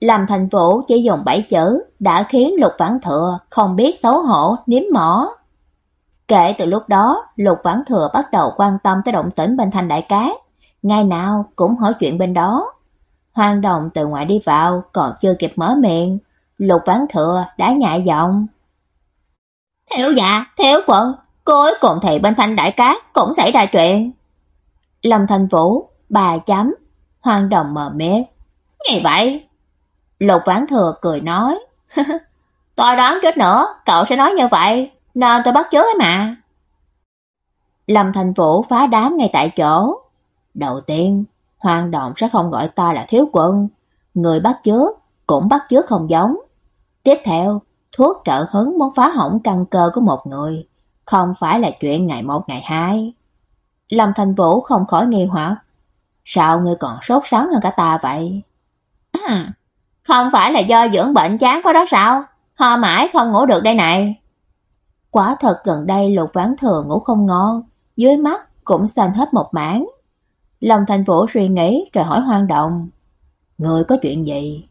Lâm Thành Vũ chỉ dùng bảy chữ đã khiến Lục Vãn Thừa không biết xấu hổ nếm mỏ. Kể từ lúc đó, Lục Vãn Thừa bắt đầu quan tâm tới động tĩnh bên thành đại cát, ngày nào cũng hỏi chuyện bên đó. Hoàng Đồng từ ngoài đi vào, còn chưa kịp mở miệng, Lục Vãn Thừa đã nhại giọng. "Thiếu dạ, thiếu quận, cuối cùng thì bên thành đại cát cũng xảy ra chuyện." Lâm Thành Vũ, bà chấm, Hoàng Đồng mờ mịt. "Như vậy, Lục Vãn Thừa cười nói, tôi đoán chút nữa cậu sẽ nói như vậy, nên tôi bắt chước ấy mà. Lâm Thành Vũ phá đám ngay tại chỗ. Đầu tiên, Hoàng Động sẽ không gọi ta là thiếu quân, người bắt chước cũng bắt chước không giống. Tiếp theo, thuốc trợ hứng muốn phá hỏng căn cơ của một người, không phải là chuyện ngày một ngày hai. Lâm Thành Vũ không khỏi nghi hoặc, sao ngươi còn sốt sắng hơn cả ta vậy? À, không phải là do dưỡng bệnh chán quá đó sao? Ho mãi không ngủ được đây này. Quả thật gần đây Lục Vãn Thừa ngủ không ngon, dưới mắt cũng xanh hết một mảng. Lâm Thành Vũ suy nghĩ rồi hỏi Hoang Đồng, "Người có chuyện gì?"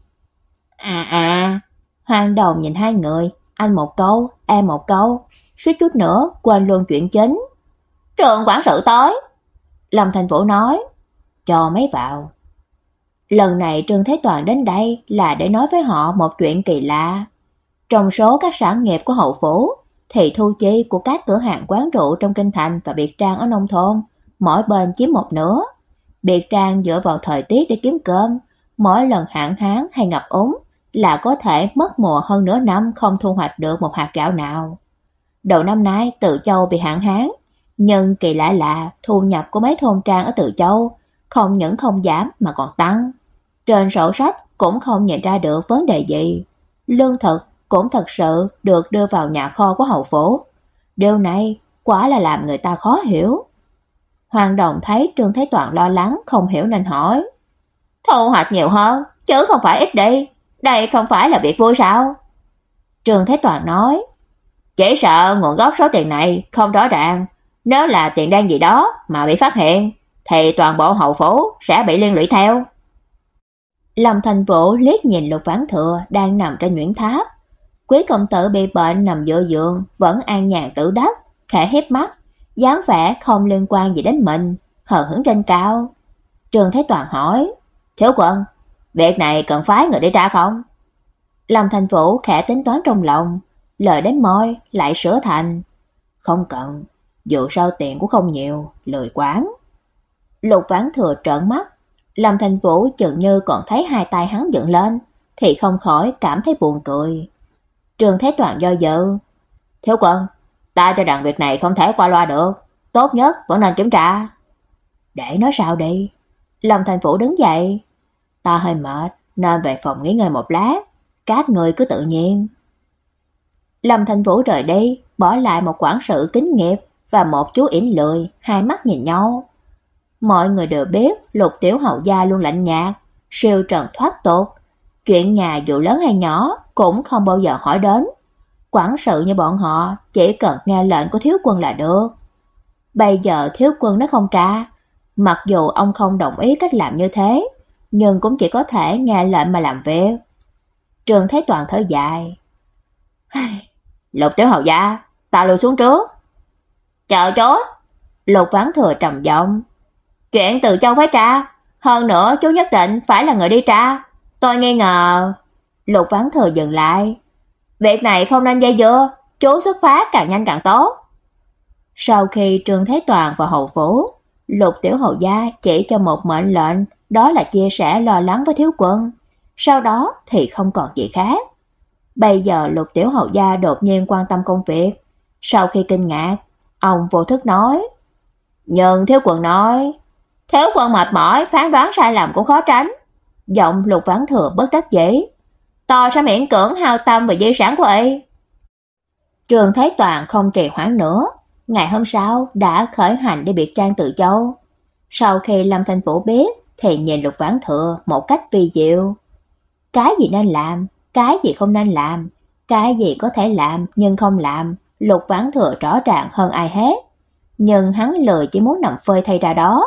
"À à." Hoang Đồng nhìn hai người, anh một câu, em một câu, suýt chút nữa quên luôn chuyện chính. "Trường quản sự tới." Lâm Thành Vũ nói, "Cho mấy vào." Lần này Trương Thế Toàn đến đây là để nói với họ một chuyện kỳ lạ. Trong số các sản nghiệp của hậu phố thì thu chi của các cửa hàng quán rượu trong kinh thành và biệt trang ở nông thôn, mỗi bên chiếm một nửa. Biệt trang dựa vào thời tiết để kiếm cơm, mỗi lần hạn hán hay ngập úng là có thể mất mùa hơn nửa năm không thu hoạch được một hạt gạo nào. Đầu năm nay Tự Châu bị hạn hán, nhưng kỳ lạ là thu nhập của mấy thôn trang ở Tự Châu không những không giảm mà còn tăng. Trên sổ sách cũng không nhận ra được vấn đề gì. Lương thực cũng thật sự được đưa vào nhà kho của hậu phố. Điều này quả là làm người ta khó hiểu. Hoàng Đồng thấy Trương Thế Toàn lo lắng không hiểu nên hỏi. Thu hoạch nhiều hơn, chứ không phải ít đi. Đây không phải là việc vui sao? Trương Thế Toàn nói. Chỉ sợ nguồn gốc số tiền này không rõ ràng. Nếu là tiền đen gì đó mà bị phát hiện, thì toàn bộ hậu phố sẽ bị liên lụy theo. Lâm Thành Vũ liếc nhìn Lục Vãn Thừa đang nằm trên nhuyễn tháp. Quý công tử bị bệnh nằm giữa giường, vẫn an nhàn tử đắc, khẽ híp mắt, dáng vẻ không liên quan gì đến mình, hờ hững trên cao. Trường Thái Toàn hỏi, "Thiếu quân, việc này cần phái người đi tra không?" Lâm Thành Vũ khẽ tính toán trong lòng, lời đến môi lại sửa thành, "Không cần, dù sao tiền cũng không nhiều, lười quán." Lục Vãn Thừa trợn mắt, Lâm Thành Vũ chợt như còn thấy hai tay hắn dựng lên, thì không khỏi cảm thấy buồn cười. Trường Thế Toàn do dự. Thiếu quân, ta cho rằng việc này không thể qua loa được, tốt nhất vẫn nên kiểm tra. Để nói sao đi? Lâm Thành Vũ đứng dậy. Ta hơi mệt, nên về phòng nghỉ ngơi một lát, các người cứ tự nhiên. Lâm Thành Vũ rời đi, bỏ lại một quản sự kính nghiệp và một chú yểm lười, hai mắt nhìn nhau. Mọi người đều biết Lục Tiểu Hậu gia luôn lạnh nhạt, siêu trần thoát tục, chuyện nhà dù lớn hay nhỏ cũng không bao giờ hỏi đến. Quản sự như bọn họ chỉ cần nghe lệnh của thiếu quân là được. Bây giờ thiếu quân nó không tra, mặc dù ông không đồng ý cách làm như thế, nhưng cũng chỉ có thể nghe lệnh mà làm việc. Trường Thế Toàn thở dài. Lục Tiểu Hậu gia, ta lùi xuống trước. Chờ chút. Lục Vãn Thừa trầm giọng, Chuyện từ châu phải tra, hơn nữa chú nhất định phải là người đi tra. Tôi nghi ngờ. Lục Vãn Thừa dừng lại. Việc này không nên dây dưa, chú xuất phát càng nhanh càng tốt. Sau khi Trương Thế Toàn và hậu phủ, Lục Tiểu Hầu gia chỉ cho một mệnh lệnh, đó là chia sẻ lo lắng với thiếu quân. Sau đó thì không còn gì khác. Bây giờ Lục Tiểu Hầu gia đột nhiên quan tâm công việc. Sau khi kinh ngạc, ông vô thức nói: "Nhưng thiếu quân nói, thế quân mệt mỏi, phán đoán sai lầm cũng khó tránh. Giọng Lục Vãn Thừa bất đắc dĩ. to sẽ miễn cưỡng hao tâm về di sản của y. Trường Thái Toàn không trì hoãn nữa, ngày hôm sau đã khởi hành đi biệt trang từ châu. Sau khi Lâm Thanh Vũ biết thì nhìn Lục Vãn Thừa một cách vi diệu. Cái gì nên làm, cái gì không nên làm, cái gì có thể làm nhưng không làm, Lục Vãn Thừa rõ ràng hơn ai hết. Nhưng hắn lười chỉ muốn nằm phơi thay ra đó,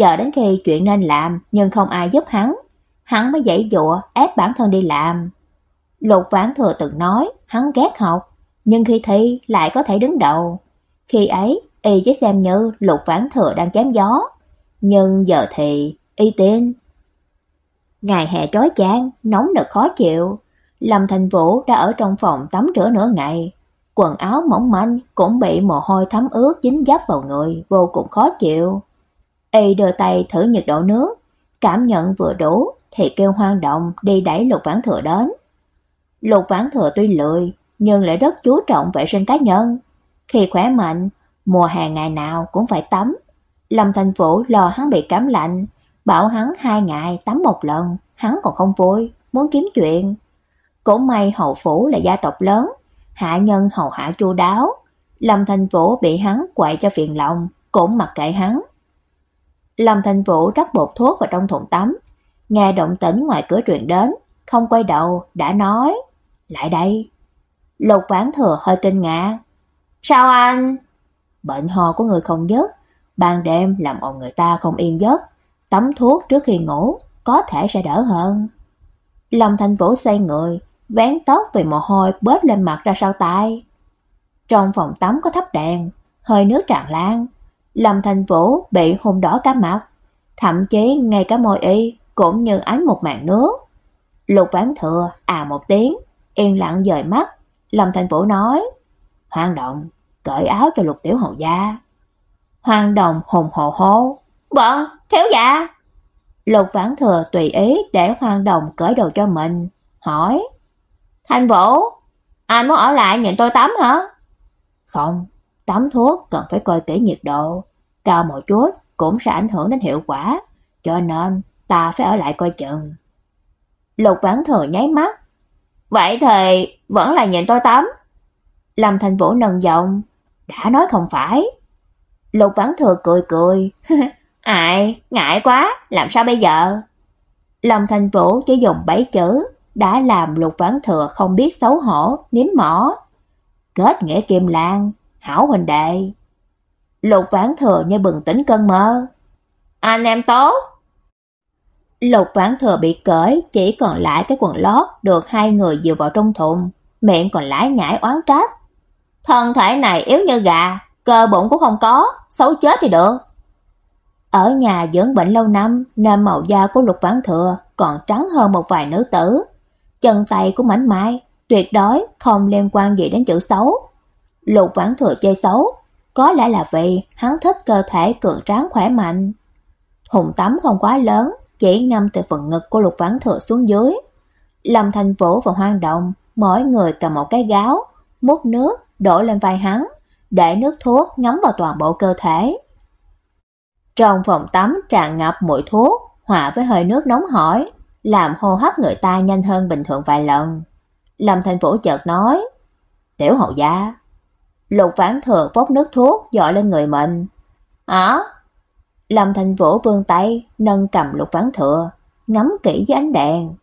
chờ đến khi chuyện nên làm nhưng không ai giúp hắn, hắn mới dãy dụa ép bản thân đi làm. Lục Vãn Thừa từng nói hắn ghét học, nhưng khi thi lại có thể đứng đầu. Khi ấy, y chỉ xem như Lục Vãn Thừa đang chém gió, nhưng giờ thì y tin. Ngày hè chói chang, nóng nực khó chịu, Lâm Thành Vũ đã ở trong phòng tắm rửa nửa ngày, quần áo mỏng manh cũng bị mồ hôi thấm ướt dính dắp vào người, vô cùng khó chịu. Y đưa tay thử nhiệt độ nước, cảm nhận vừa đủ thì kêu hoang động đi đẩy Lục Vãn Thừa đến. Lục Vãn Thừa tuy lười, nhưng lại rất chú trọng vệ sinh cá nhân. Khi khỏe mạnh, mùa hè ngày nào cũng phải tắm. Lâm Thành Vũ lo hắn bị cảm lạnh, bảo hắn hai ngày tắm một lần, hắn còn không vui, muốn kiếm chuyện. Cũng may hậu phủ là gia tộc lớn, hạ nhân hầu hạ chu đáo. Lâm Thành Vũ bị hắn quậy cho phiền lòng, cũng mặc kệ hắn. Lâm Thành Vũ rắc bột thuốc vào trong thùng tắm, nghe động tĩnh ngoài cửa truyền đến, không quay đầu, đã nói, lại đây. Lục Vãn Thừa hơi kinh ngạc. Sao anh? Bệnh ho của người không dứt, ban đêm làm ồn người ta không yên giấc, tắm thuốc trước khi ngủ có thể sẽ đỡ hơn. Lâm Thành Vũ xoay người, vén tóc vì mồ hôi bớt lên mặt ra sau tai. Trong phòng tắm có thắp đèn, hơi nước tràn lan. Lâm Thành Vũ bị hôn đỏ cả mặt, thậm chí ngay cả môi y cũng như ánh một màn nước. Lục Vãn Thừa à một tiếng, yên lặng dời mắt, Lâm Thành Vũ nói: "Hoàng Động, cởi áo cho Lục Tiểu hầu gia." Hoàng Đồng hùng hồ hô: "Vâng, thiếu dạ." Lục Vãn Thừa tùy ý để Hoàng Đồng cởi đồ cho mình, hỏi: "Thành Vũ, anh muốn ở lại nhìn tôi tắm hả?" "Không, tắm thuốc cần phải coi kỹ nhiệt độ, cao một chút cũng sẽ ảnh hưởng đến hiệu quả, cho nên ta phải ở lại coi chừng." Lục Vãn Thừa nháy mắt. "Vậy thì vẫn là nhìn tôi tắm." Lâm Thành Vũ nâng giọng, "Đã nói không phải." Lục Vãn Thừa cười cười, "Ai, ngại quá, làm sao bây giờ?" Lâm Thành Vũ chỉ dùng bảy chữ đã làm Lục Vãn Thừa không biết xấu hổ, nếm mỏ. Kết nghĩa Kim Lan, hảo huynh đệ. Lục Vãn Thừa như bừng tỉnh cơn mơ. Anh em tốt. Lục Vãn Thừa bị cởi, chỉ còn lại cái quần lót được hai người dìu vào trong thùng, miệng còn lải nhải oán trách. Thân thể này yếu như gà, cơ bụng cũng không có, xấu chết thì được. Ở nhà dưỡng bệnh lâu năm nên màu da của Lục Vãn Thừa còn trắng hơn một vài nữ tử. Chân tay của mảnh mai, tuyệt đối không liên quan gì đến chữ xấu. Lục Vãn Thừa chơi xấu, có lẽ là vì hắn thích cơ thể cường tráng khỏe mạnh. Hùng tắm không quá lớn, chỉ ngâm từ phần ngực của Lục Vãn Thừa xuống dưới. Lâm Thành Vũ và Hoang Động, mỗi người cầm một cái gáo, múc nước đổ lên vai hắn, để nước thuốc ngấm vào toàn bộ cơ thể. Trong phòng tắm tràn ngập mùi thuốc, hòa với hơi nước nóng hổi, làm hô hấp người ta nhanh hơn bình thường vài lần. Lâm Thành Vũ chợt nói, "Tiểu hậu gia." Lục Vãn Thừa phốc nước thuốc dội lên người mình. "Hả?" Lâm Thành Vũ vươn tay, nâng cầm Lục Vãn Thừa, ngắm kỹ với ánh đèn.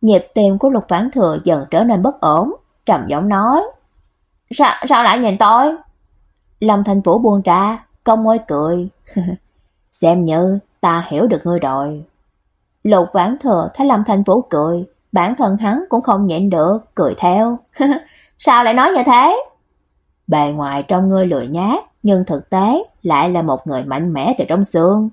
Nhịp tim của Lục Vãn Thừa dần trở nên bất ổn, trầm giọng nói: "Sao sao lại nhìn tôi?" Lâm Thành Vũ buông ra, cong môi cười. "Xem như ta hiểu được ngươi rồi." Lục Vãn Thừa thấy Lâm Thành Vũ cười, bản thân hắn cũng không nhịn được, cười theo. "Sao lại nói như thế?" Bề ngoài trong ngươi lười nhát, nhưng thực tế lại là một người mạnh mẽ từ trong xương.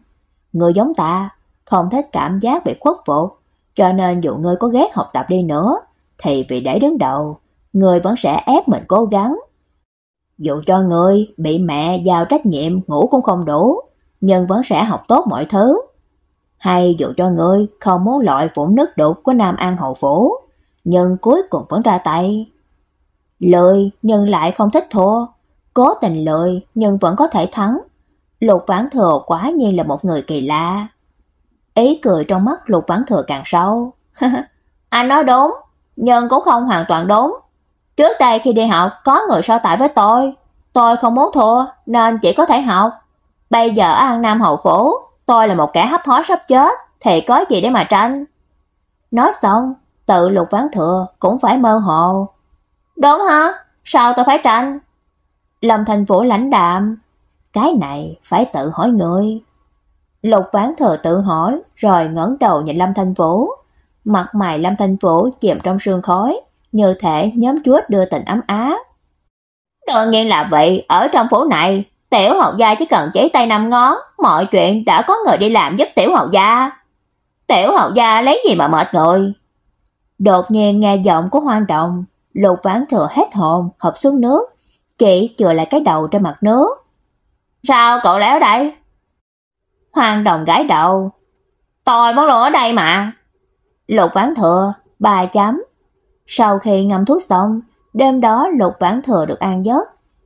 Ngươi giống ta, không thích cảm giác bị khuất phục, cho nên dù ngươi có ghét học tập đi nữa, thì vì để đứng đầu, ngươi vẫn sẽ ép mình cố gắng. Dù cho ngươi bị mẹ giao trách nhiệm ngủ cũng không đủ, nhưng vẫn sẽ học tốt mọi thứ. Hay dù cho ngươi không muốn loại vũng nước đục của Nam An hậu phủ, nhưng cuối cùng vẫn ra tay lợi nhưng lại không thích thua, cố tình lợi nhưng vẫn có thể thắng. Lục Vãn Thừa quá nhiên là một người kỳ lạ. Ý cười trong mắt Lục Vãn Thừa càng sâu. Anh nói đúng, nhưng cũng không hoàn toàn đúng. Trước đây khi đi học có người so tài với tôi, tôi không muốn thua nên chỉ có thể học. Bây giờ ở An Nam hậu phố, tôi là một kẻ hấp hối sắp chết, thì có gì để mà tranh. Nói xong, tự Lục Ván Thừa cũng phải mơ hồ. Đúng hả? Sao tôi phải tranh? Lâm Thành Vũ lãnh đạm, cái này phải tự hỏi người. Lục Vãn Thừa tự hỏi, rồi ngẩng đầu nhìn Lâm thành Vũ. Mặt mày Lâm thành Vũ chìm trong sương khói, như thể nhóm chuốt đưa tình ấm áp. Đương nhiên là vậy, ở trong phủ này, tiểu hậu gia chỉ cần chế tay năm ngón, mọi chuyện đã có người đi làm giúp tiểu hậu gia. Tiểu hậu gia lấy gì mà mệt người? Đột nhiên nghe giọng của Hoang Động, Lục Vãn Thừa hết hồn, hợp xuống nước, chỉ chừa lại cái đầu trên mặt nước. "Sao cậu lại ở đây?" Hoàng Đồng gãi đầu. "Tôi vẫn luôn ở đây mà." Lục Vãn Thừa ba chấm. Sau khi ngâm thuốc xong, đêm đó Lục Vãn Thừa được an giấc.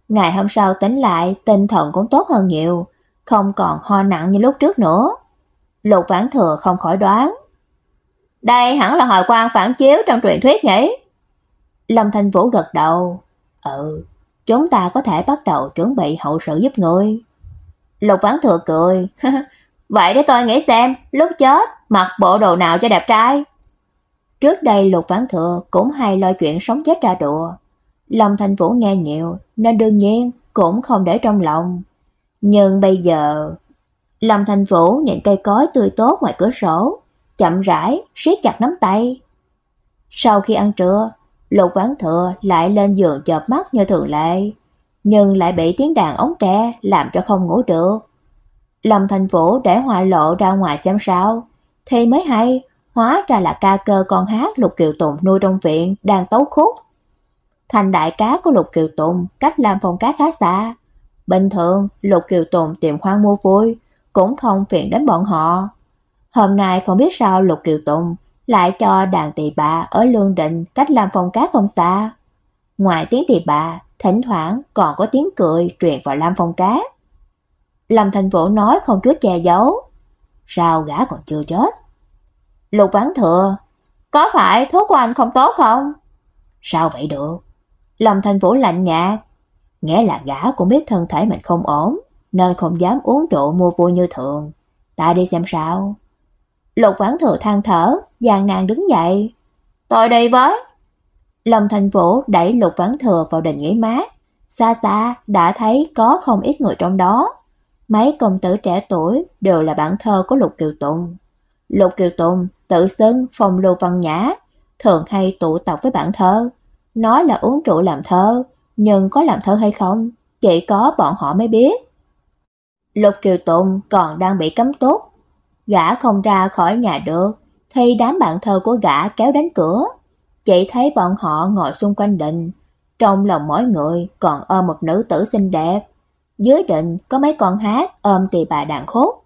Ngày hôm sau tỉnh lại, tinh thần cũng tốt hơn nhiều, không còn ho nặng như lúc trước nữa. Lục Vãn Thừa không khỏi đoán. Đây hẳn là hồi quan phản chiếu trong truyền thuyết nhỉ? Lâm Thanh Vũ gật đầu. Ừ, chúng ta có thể bắt đầu chuẩn bị hậu sự giúp ngươi." Lục Vãn Thừa cười. Vậy để tôi nghĩ xem, lúc chết mặc bộ đồ nào cho đẹp trai. Trước đây Lục Vãn Thừa cũng hay lo chuyện sống chết ra đùa. Lâm Thanh Vũ nghe nhiều nên đương nhiên cũng không để trong lòng. Nhưng bây giờ, Lâm Thanh Vũ nhìn cây cối tươi tốt ngoài cửa sổ, chậm rãi siết chặt nắm tay. Sau khi ăn trưa, Lục Vãn Thừa lại lên giường chợp mắt như thường lệ, nhưng lại bị tiếng đàn ống tre làm cho không ngủ được. Lâm Thành Vũ để Hoa Lộ ra ngoài xem sao, thì mới hay, hóa ra là ca cơ con hát Lục Kiều Tùng nuôi trong viện đang tấu khúc. Thành đại cá của Lục Kiều Tùng cách làm phòng cá khá xa. Bình thường, Lục Kiều Tùng tìm khoan mua vui, cũng không phiền đến bọn họ. Hôm nay không biết sao Lục Kiều Tùng lại cho đàn tỳ bà ở Lương Định cách làm phòng cá không xa. Ngoài tiếng tỳ bà, thỉnh thoảng còn có tiếng cười truyền vào lam phong cá. Lâm Thành Vũ nói không chút che giấu. Sao gã còn chưa chết? Lục Vãn Thừa, có phải thuốc của anh không tốt không? Sao vậy được? Lâm Thành Vũ lạnh nhạt, nghĩa là gã cũng biết thân thể mình không ổn, nên không dám uống rượu mua vui như thường. Ta đi xem sao. Lục Vãn Thừa than thở, dàn nàng đứng dậy. Tôi đây với. Lâm Thành Vũ đẩy Lục Vãn Thừa vào đình nghỉ mát. Xa xa đã thấy có không ít người trong đó. Mấy công tử trẻ tuổi đều là bạn thơ của Lục Kiều Tùng. Lục Kiều Tùng tự xưng phong lưu văn nhã, thường hay tụ tập với bạn thơ. Nói là uống rượu làm thơ, nhưng có làm thơ hay không, chỉ có bọn họ mới biết. Lục Kiều Tùng còn đang bị cấm túc, gã không ra khỏi nhà được, thì đám bạn thơ của gã kéo đến cửa. Chỉ thấy bọn họ ngồi xung quanh đình, trong lòng mỗi người còn ôm một nữ tử xinh đẹp. Dưới đình có mấy con hát ôm tỳ bà đàn khốt.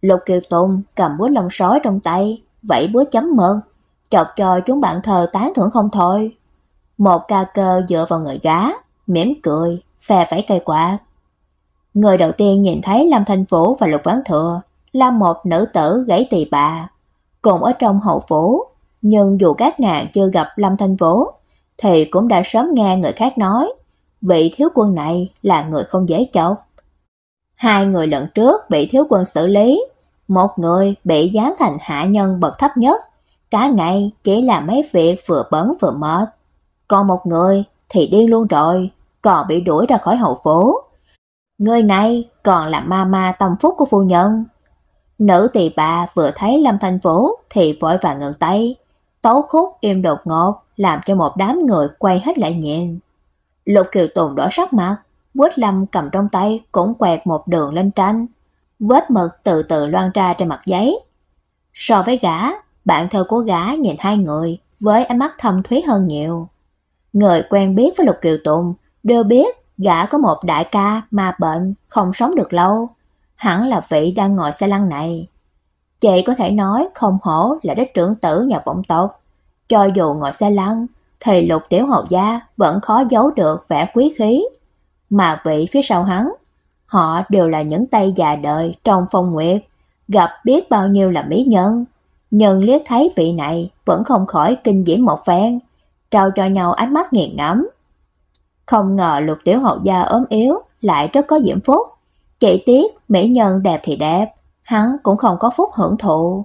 Lục Kiều Tùng cầm búa lông sói trong tay, vẫy búa chấm mơn, chọc cho chúng bạn thơ tán thưởng không thôi. Một ca cơ dựa vào người gá, mỉm cười, phe phẩy cây quạt. Người đầu tiên nhìn thấy Lâm Thanh Vũ và Lục Vãn Thừa là một nữ tử gãy tỳ bà, cùng ở trong hậu phủ, nhưng dù các nàng chưa gặp Lâm Thanh Vũ, thì cũng đã sớm nghe người khác nói, vị thiếu quân này là người không dễ chọc. Hai người lần trước bị thiếu quân xử lý, một người bị giáng thành hạ nhân bậc thấp nhất, cả ngày chỉ làm mấy việc vừa bẩn vừa mệt. Còn một người thì điên luôn rồi, còn bị đuổi ra khỏi hậu phố. Người này còn là ma ma tâm phúc của phu nhân. Nữ tỳ bà vừa thấy Lâm Thanh Vũ thì vội vàng ngừng tay. Tấu khúc im đột ngột làm cho một đám người quay hết lại nhìn. Lục Kiều Tùng đỏ sắc mặt, Quýt Lâm cầm trong tay cũng quẹt một đường lên tranh. Vết mực từ từ loang ra trên mặt giấy. So với gã, bạn thơ của gã nhìn hai người với ánh mắt thâm thúy hơn nhiều. Người quen biết với Lục Kiều Tùng đều biết gã có một đại ca mà bệnh không sống được lâu, hẳn là vị đang ngồi xe lăn này. Chị có thể nói không hổ là đích trưởng tử nhà vọng tộc, cho dù ngồi xe lăn, thì Lục Tiểu Hầu gia vẫn khó giấu được vẻ quý khí, mà vị phía sau hắn, họ đều là những tay già đời trong phong nguyệt, gặp biết bao nhiêu là mỹ nhân, nhưng liếc thấy vị này vẫn không khỏi kinh diễm một phen, trao cho nhau ánh mắt nghiền ngẫm. Không ngờ Lục Tiểu Hậu gia ốm yếu lại rất có diễm phúc, chỉ tiếc mỹ nhân đẹp thì đẹp, hắn cũng không có phúc hưởng thụ.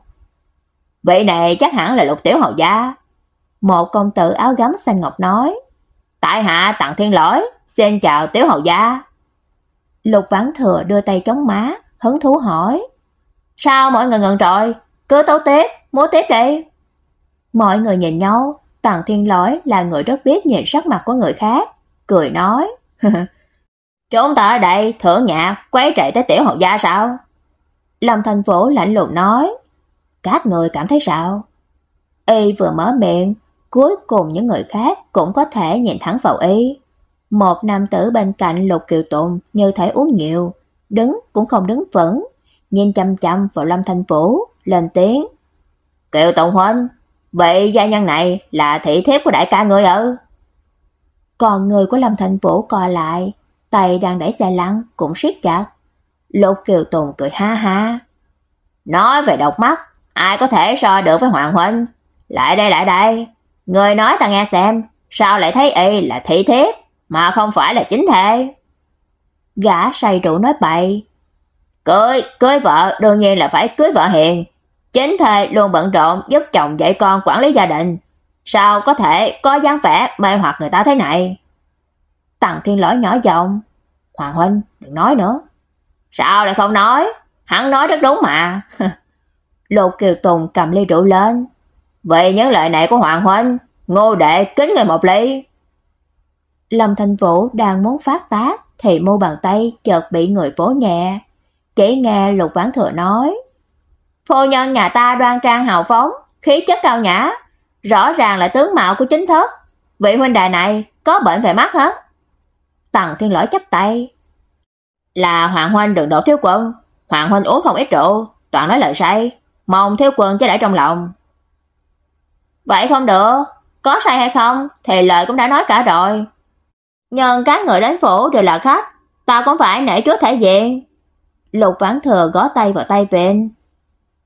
vậy này chắc hẳn là Lục Tiểu Hậu gia. Một công tử áo gấm xanh ngọc nói, "Tại hạ Tặng Thiên Lỗi, xin chào Tiểu Hậu gia." Lục Vãn Thừa đưa tay chống má, hứng thú hỏi, "Sao mọi người ngẩn rồi, cứ tấu tiếp, múa tiếp đi." Mọi người nhìn nhau, Tần Thiên Lỗi là người rất biết nhìn sắc mặt của người khác, cười nói: "Chúng ta ở đây thưởng nhạc, quấy rầy tới tiểu hậu gia sao?" Lâm Thành phố lạnh lùng nói: "Các người cảm thấy sao?" Y vừa mở miệng, cuối cùng những người khác cũng có thể nhìn thẳng vào y. Một nam tử bên cạnh Lục Kiều Tụng như thể uống nhiều, đứng cũng không đứng vững, nhìn chăm chăm vào Lâm Thanh Vũ, lên tiếng: "Kiều Tụng huynh, vậy gia nhân này là thị thiếp của đại ca ngươi ư?" Còn người của Lâm Thanh Vũ co lại, tay đang đẩy xe lăn cũng siết chặt. Lục Kiều Tùng cười ha ha. Nói về độc mắt, ai có thể so được với Hoàng huynh? Lại đây lại đây, người nói ta nghe xem, sao lại thấy y là thị thiếp mà không phải là chính thê? Gã say rượu nói bậy. Cưới, cưới vợ đương nhiên là phải cưới vợ hiền. Chính thê luôn bận rộn giúp chồng dạy con quản lý gia đình. Sao có thể có dáng vẻ mê hoặc người ta thế này? Tằng Thiên Lỗi nhỏ giọng, "Hoàng huynh, đừng nói nữa." "Sao lại không nói? Hắn nói rất đúng mà." Lục Kiều Tùng cầm ly rượu lên. "Vậy những lời này của Hoàng huynh, Ngô đệ kính người một ly." Lâm Thanh Vũ đang muốn phát tác thì mu bàn tay chợt bị người vỗ nhẹ. Chỉ nghe Lục Vãn Thừa nói: "Phu nhân nhà ta đoan trang hào phóng, khí chất cao nhã, rõ ràng là tướng mạo của chính thất, vị huynh đài này có bệnh về mắt hết Tần Thiên Lỗi chắp tay. "Là Hoàng huynh đừng đổ thiếu quân, Hoàng huynh uống không ít rượu, toàn nói lời sai mong thiếu quân chớ để trong lòng." "Vậy không được, có sai hay không thì lời cũng đã nói cả rồi." Nhưng các người đến phủ đều là khách, ta cũng phải nể chúa thể diện. Lục Vãn Thừa gõ tay vào tay Vịnh.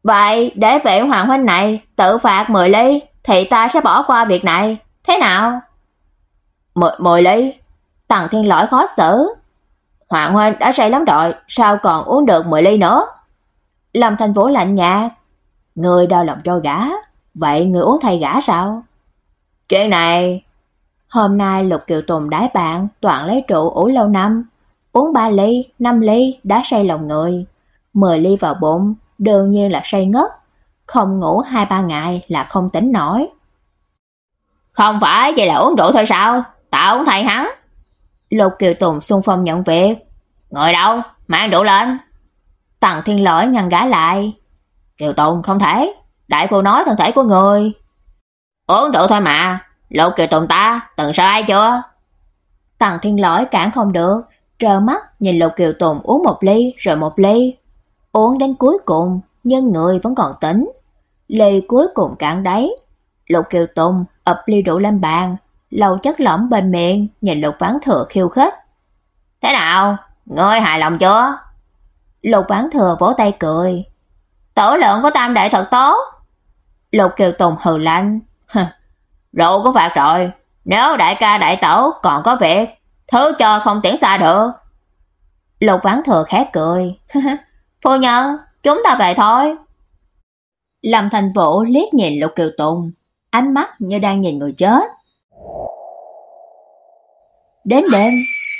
Vậy để vệ hoàng huynh này tự phạt 10 ly thì ta sẽ bỏ qua việc này, thế nào? 10 10 ly? Tần Thiên Lỗi khó xử. Hoàng huynh đã say lắm rồi, sao còn uống được 10 ly nữa? Lâm Thành Vũ lạnh nhạt, người đau lòng cho gã, vậy người uống thay gã sao? Chuyện này Hôm nay Lục Kiều Tùng đái bạn toàn lấy rượu ủ lâu năm, uống 3 ly, 5 ly đã say lòng người, 10 ly vào bụng, đương nhiên là say ngất, không ngủ 2 3 ngày là không tỉnh nổi. Không phải vậy là uống rượu thôi sao? Tao uống thay hắn. Lục Kiều Tùng xung phong nhận việc. Ngồi đâu? Mang rượu lên. Tần Thiên Lỗi ngăn gã lại. Kiều Tùng không thể, đại phu nói thân thể của người. Uống rượu thôi mà, Lục Kiều Tùng ta, từng sợ ai chưa? Tần Thiên Lỗi cản không được, trơ mắt nhìn Lục Kiều Tùng uống một ly rồi một ly. Uống đến cuối cùng, nhưng người vẫn còn tỉnh. Ly cuối cùng cạn đáy. Lục Kiều Tùng ập ly rượu lên bàn, lầu chất lỏng bên miệng, nhìn Lục Vãn Thừa khiêu khích. "Thế nào, ngươi hài lòng chưa?" Lục Vãn Thừa vỗ tay cười. "Tổ lượng của Tam đại thật tốt." Lục Kiều Tùng hừ lạnh, Rượu có phạt rồi, nếu đại ca đại tẩu còn có việc, thứ cho không tiễn xa được." Lục Vãn Thừa khẽ cười. "Phu nhân, chúng ta về thôi." Lâm Thành Vũ liếc nhìn Lục Kiều Tùng, ánh mắt như đang nhìn người chết. Đến đêm,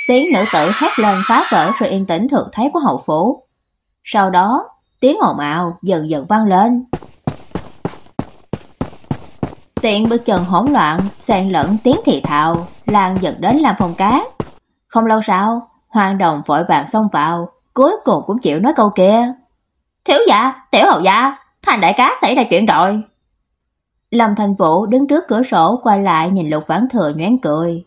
tiếng nữ tử hét lên phá vỡ sự yên tĩnh thường thấy của hậu phủ. Sau đó, tiếng ồn ào dần dần vang lên. Tiện bước chân hỗn loạn, xen lẫn tiếng thì thào, lan dần đến làm phòng cá. Không lâu sau, Hoàng Đồng vội vàng xông vào, cuối cùng cũng chịu nói câu kia. Thiếu gia, tiểu hậu gia, thành đại cá xảy ra chuyện rồi. Lâm Thành Vũ đứng trước cửa sổ qua lại nhìn Lục Vãn Thừa nhoáng cười.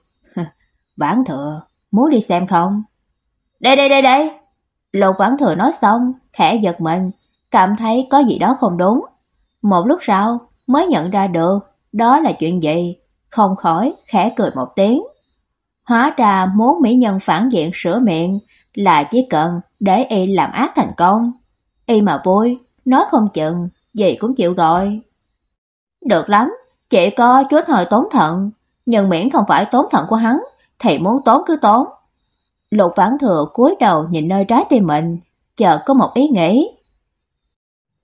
Vãn Thừa, muốn đi xem không? Đây đây đây đây. Lục Vãn Thừa nói xong, khẽ giật mình, cảm thấy có gì đó không đúng. Một lúc sau mới nhận ra được đó là chuyện gì? Không khỏi khẽ cười một tiếng. Hóa ra muốn mỹ nhân phản diện sửa miệng là chỉ cần để y làm ác thành công. Y mà vui, nói không chừng, gì cũng chịu gọi. Được lắm, chỉ có chút hơi tốn thận. nhưng miễn không phải tốn thận của hắn, thì muốn tốn cứ tốn. Lục Vãn Thừa cúi đầu nhìn nơi trái tim mình, chợt có một ý nghĩ.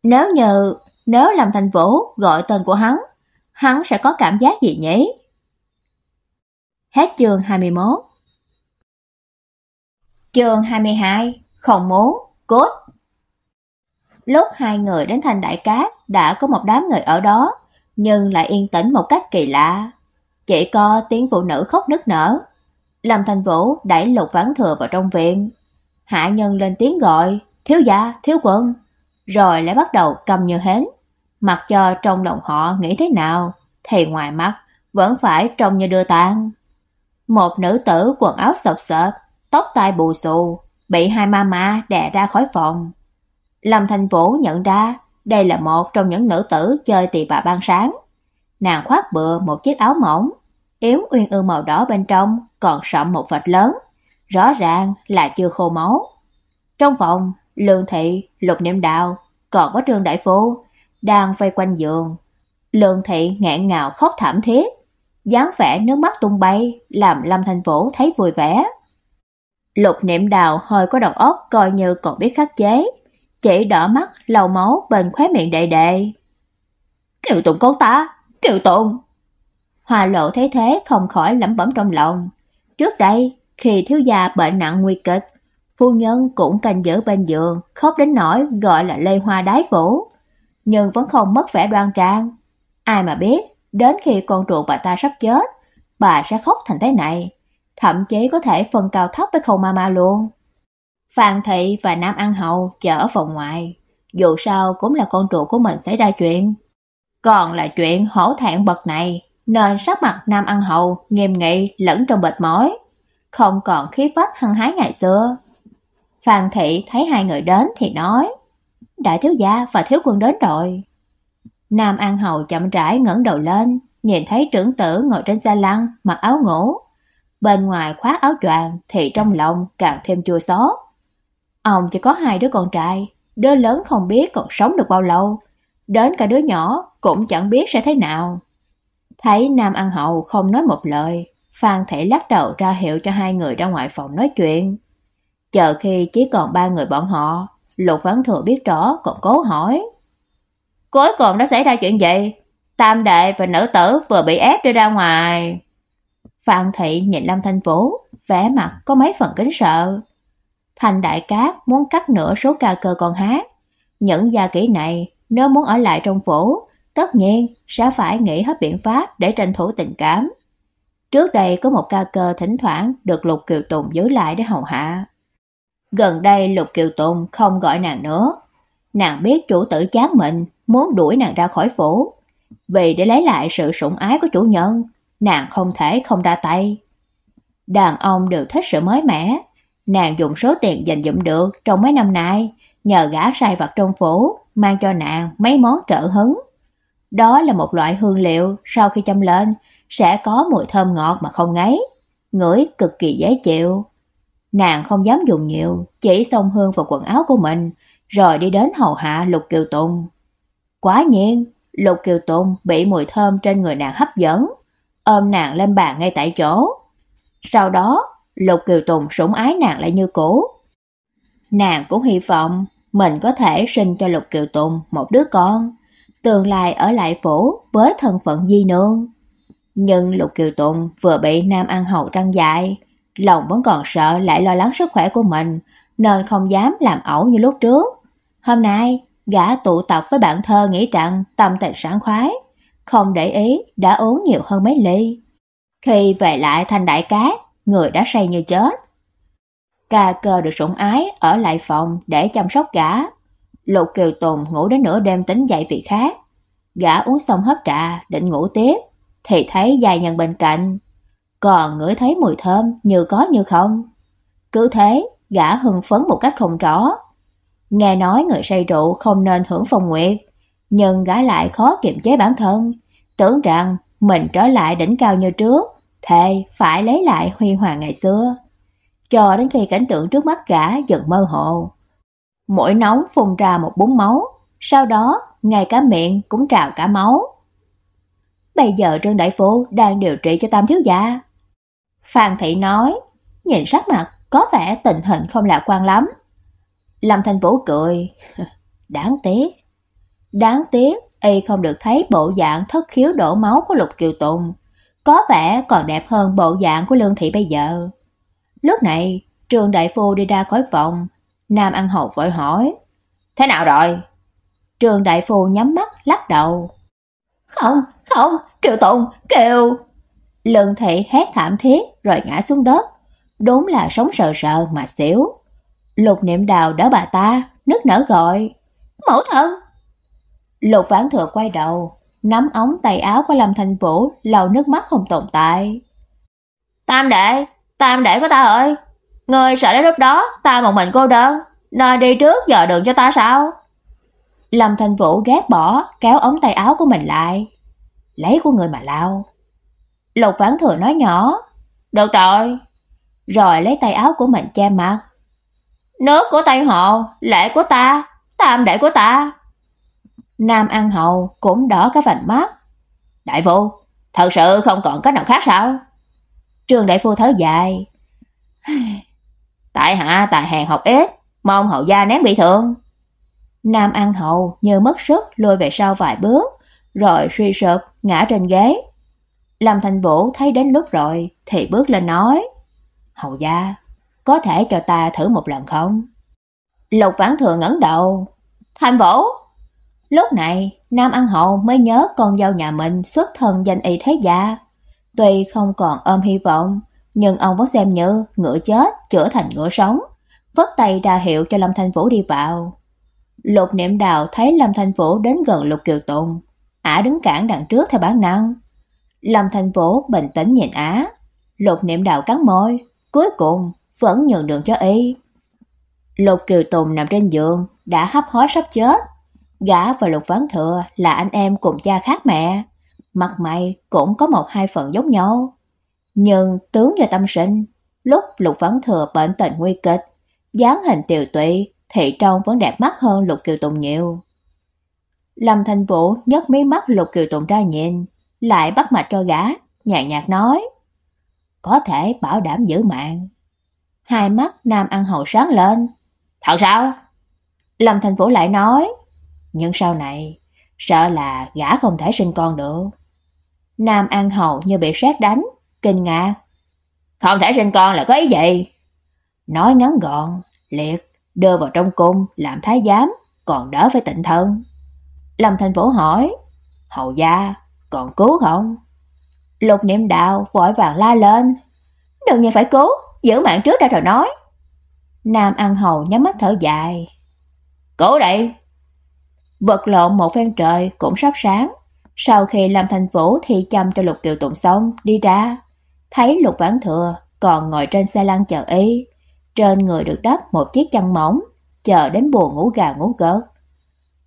Nếu như, nếu làm Thành Vũ gọi tên của hắn, hắn sẽ có cảm giác gì nhỉ? Hết chương 21 Chương 22 Không muốn, cốt Lúc hai người đến thành đại cát đã có một đám người ở đó, nhưng lại yên tĩnh một cách kỳ lạ. Chỉ có tiếng phụ nữ khóc nức nở. Lâm Thành Vũ đẩy Lục Vãn Thừa vào trong viện. Hạ nhân lên tiếng gọi, thiếu gia, thiếu quân. Rồi lại bắt đầu cầm như hến. Mặc cho trong lòng họ nghĩ thế nào, thì ngoài mắt vẫn phải trông như đưa tang. Một nữ tử quần áo sọc sệt, tóc tai bù xù, bị hai ma ma đè ra khỏi phòng. Lâm Thành Vũ nhận ra đây là một trong những nữ tử chơi tỳ bà ban sáng. Nàng khoác bừa một chiếc áo mỏng, yếm uyên ương màu đỏ bên trong còn sậm một vệt lớn, rõ ràng là chưa khô máu. Trong phòng, Lương Thị, Lục Niệm Đạo, còn có Trương Đại Phu đang vây quanh giường. Lương Thị ngẹn ngào khóc thảm thiết, dáng vẻ nước mắt tung bay làm Lâm Thành Vũ thấy vui vẻ. Lục Niệm Đào hơi có đầu óc coi như còn biết khắc chế, chỉ đỏ mắt lau máu bên khóe miệng đệ đệ. Kiều tụng con ta, Kiều tụng Hoa Lộ thấy thế không khỏi lẩm bẩm trong lòng. Trước đây, khi thiếu gia bệnh nặng nguy kịch, phu nhân cũng canh giữ bên giường, khóc đến nỗi gọi là lê hoa đái vũ, nhưng vẫn không mất vẻ đoan trang. Ai mà biết, đến khi con ruột bà ta sắp chết, bà sẽ khóc thành thế này, thậm chí có thể phân cao thấp với Khâu Mama luôn. Phan Thị và Nam An Hậu chờ ở phòng ngoài, dù sao cũng là con ruột của mình xảy ra chuyện. Còn là chuyện hổ thẹn bậc này, nên sắc mặt Nam An Hậu nghiêm nghị lẫn trong mệt mỏi, không còn khí phách hăng hái ngày xưa. Phan Thị thấy hai người đến thì nói, Đại thiếu gia và thiếu quân đến rồi. Nam An Hầu chậm rãi ngẩng đầu lên, nhìn thấy trưởng tử ngồi trên xa lăng, mặc áo ngủ. Bên ngoài khoác áo choàng thì trong lòng càng thêm chua xót. Ông chỉ có hai đứa con trai, đứa lớn không biết còn sống được bao lâu, đến cả đứa nhỏ cũng chẳng biết sẽ thế nào. Thấy Nam An Hậu không nói một lời, Phan Thể lắc đầu ra hiệu cho hai người ra ngoài phòng nói chuyện. Chờ khi chỉ còn ba người bọn họ, Lục Vãn Thừa biết rõ còn cố hỏi. Cuối cùng đã xảy ra chuyện gì? Tam đệ và nữ tử vừa bị ép đưa ra ngoài. Phan Thị nhìn Lâm Thanh Vũ, vẻ mặt có mấy phần kính sợ. Thành Đại Cát muốn cắt nửa số ca cơ còn hát. Những gia kỹ này nếu muốn ở lại trong phủ, tất nhiên sẽ phải nghĩ hết biện pháp để tranh thủ tình cảm. Trước đây có một ca cơ thỉnh thoảng được Lục Kiều Tùng giữ lại để hầu hạ. Gần đây Lục Kiều Tùng không gọi nàng nữa. Nàng biết chủ tử chán mình, muốn đuổi nàng ra khỏi phủ. Vì để lấy lại sự sủng ái của chủ nhân, nàng không thể không ra tay. Đàn ông đều thích sự mới mẻ, nàng dùng số tiền dành dụm được trong mấy năm nay, nhờ gã sai vặt trong phủ, mang cho nàng mấy món trợ hứng. Đó là một loại hương liệu sau khi châm lên sẽ có mùi thơm ngọt mà không ngấy, ngửi cực kỳ dễ chịu. Nàng không dám dùng nhiều, chỉ xông hương vào quần áo của mình, rồi đi đến hầu hạ Lục Kiều Tùng. Quá nhiên, Lục Kiều Tùng bị mùi thơm trên người nàng hấp dẫn, ôm nàng lên bàn ngay tại chỗ. Sau đó, Lục Kiều Tùng sủng ái nàng lại như cũ. Nàng cũng hy vọng mình có thể sinh cho Lục Kiều Tùng một đứa con, tương lai ở lại phủ với thân phận di nương. Nhưng Lục Kiều Tùng vừa bị Nam An Hầu trăng dại, lòng vẫn còn sợ lại lo lắng sức khỏe của mình, nên không dám làm ẩu như lúc trước. Hôm nay, gã tụ tập với bạn thơ nghĩ rằng tâm tình sáng khoái, không để ý đã uống nhiều hơn mấy ly. Khi về lại thành đại cát, người đã say như chết. Ca cơ được sủng ái ở lại phòng để chăm sóc gã. Lục Kiều tồn ngủ đến nửa đêm tính dậy vị khác. Gã uống xong hớp trà định ngủ tiếp, thì thấy dài nhân bên cạnh. Còn ngửi thấy mùi thơm như có như không. Cứ thế, gã hưng phấn một cách không rõ. Nghe nói người say rượu không nên hưởng phong nguyệt, nhưng gã lại khó kiềm chế bản thân, tưởng rằng mình trở lại đỉnh cao như trước, thề phải lấy lại huy hoàng ngày xưa. Cho đến khi cảnh tượng trước mắt gã dần mơ hồ. Mỗi nóng phun ra một búng máu, sau đó ngay cả miệng cũng trào cả máu. bây giờ Trương Đại Phu đang điều trị cho Tam thiếu gia. Phan Thị nói, nhìn sắc mặt có vẻ tình hình không lạc quan lắm. Lâm Thanh Vũ cười, đáng tiếc. Đáng tiếc y không được thấy bộ dạng thất khiếu đổ máu của Lục Kiều Tùng, có vẻ còn đẹp hơn bộ dạng của Lương thị bây giờ. Lúc này, Trương đại phu đi ra khỏi phòng, Nam Ăn hậu vội hỏi: "Thế nào rồi?" Trương đại phu nhắm mắt lắc đầu. "Không, không, Kiều Tùng, Kiều." Lương thị hét thảm thiết rồi ngã xuống đất, đúng là sống sờ sờ mà xỉu. Lục Niệm Đào đỡ bà ta, nức nở gọi: "Mẫu thân!" Lục Vãn Thừa quay đầu, nắm ống tay áo của Lâm Thanh Vũ, lau nước mắt không tồn tại. "Tam đệ, tam đệ của ta ơi, ngươi sợ đến lúc đó ta một mình cô đơn, nơi đi trước dò đường cho ta sao?" Lâm thành Vũ ghét bỏ, kéo ống tay áo của mình lại, lấy của người mà lau. Lục Vãn Thừa nói nhỏ, "Được rồi." Rồi lấy tay áo của mình che mặt. "Nước của Tây Hồ, lễ của ta, tam đệ của ta." Nam An Hầu cũng đỏ cả vành mắt. Đại phu, thật sự không còn cách nào khác sao? Trương đại phu thở dài. Tại hạ tại hàng học ế, mong hậu gia nén bị thương. Nam An hậu như mất sức lùi về sau vài bước, rồi suy sụp ngã trên ghế. Lâm Thành Vũ thấy đến lúc rồi thì bước lên nói: "Hầu gia, có thể cho ta thử một lần không?" Lục Vãn Thừa ngẩng đầu, "Thành Vũ, Lúc này, Nam An Hậu mới nhớ con dâu nhà mình xuất thân danh y thế gia. Tuy không còn ôm hy vọng, nhưng ông vẫn xem như ngựa chết chữa thành ngựa sống, vất tay ra hiệu cho Lâm Thanh Vũ đi vào. Lục Niệm Đào thấy Lâm Thanh Vũ đến gần Lục Kiều Tùng, ả đứng cản đằng trước theo bản năng. Lâm Thanh Vũ bình tĩnh nhìn ả, Lục Niệm Đào cắn môi, cuối cùng vẫn nhường đường cho y. Lục Kiều Tùng nằm trên giường, đã hấp hối sắp chết, Gã và Lục Vãn Thừa là anh em cùng cha khác mẹ, mặt mày cũng có một hai phần giống nhau. Nhưng tướng do tâm sinh, lúc Lục Vãn Thừa bệnh tình nguy kịch, dáng hình tiều tụy thị trông vẫn đẹp mắt hơn Lục Kiều Tùng nhiều. Lâm Thành Vũ nhấc mí mắt Lục Kiều Tùng ra nhìn, lại bắt mạch cho gã, nhàn nhạt nói: "Có thể bảo đảm giữ mạng." Hai mắt Nam Ăn Hậu sáng lên. "Thật sao?" Lâm Thành Vũ lại nói: nhưng sau này, sợ là gã không thể sinh con được. Nam An Hầu như bị sét đánh, kinh ngạc. Không thể sinh con là có ý gì? Nói ngắn gọn, liệt, đưa vào trong cung làm thái giám, còn đỡ phải tịnh thân. Lâm Thành Vũ hỏi, hầu gia, còn cứu không? Lục niệm đạo vội vàng la lên. Đừng nhiên phải cứu, giữ mạng trước ra rồi nói. Nam An Hầu nhắm mắt thở dài. cố đây, Vật lộn một phen trời cũng sắp sáng. Sau khi làm thành vũ thì chăm cho Lục Kiều Tụng xong, đi ra. Thấy Lục Vãn Thừa còn ngồi trên xe lăn chờ y. Trên người được đắp một chiếc chăn mỏng, chờ đến buồn ngủ gà ngủ gật.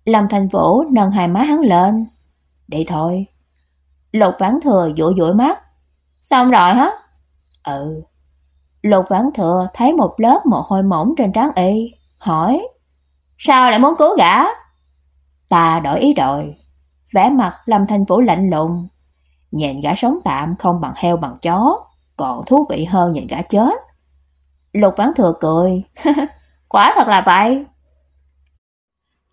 Lâm Thành Vũ nâng hai má hắn lên. Đi thôi. Lục Vãn Thừa dụi dụi mắt. Xong rồi hả? Ừ. Lục Vãn Thừa thấy một lớp mồ hôi mỏng trên trán y, hỏi: "Sao lại muốn cứu gã?" Ta đổi ý rồi. Vẻ mặt Lâm thành Vũ lạnh lùng. Nhìn gã sống tạm không bằng heo bằng chó, còn thú vị hơn nhìn gã chết. Lục Vãn Thừa cười. Quả thật là vậy.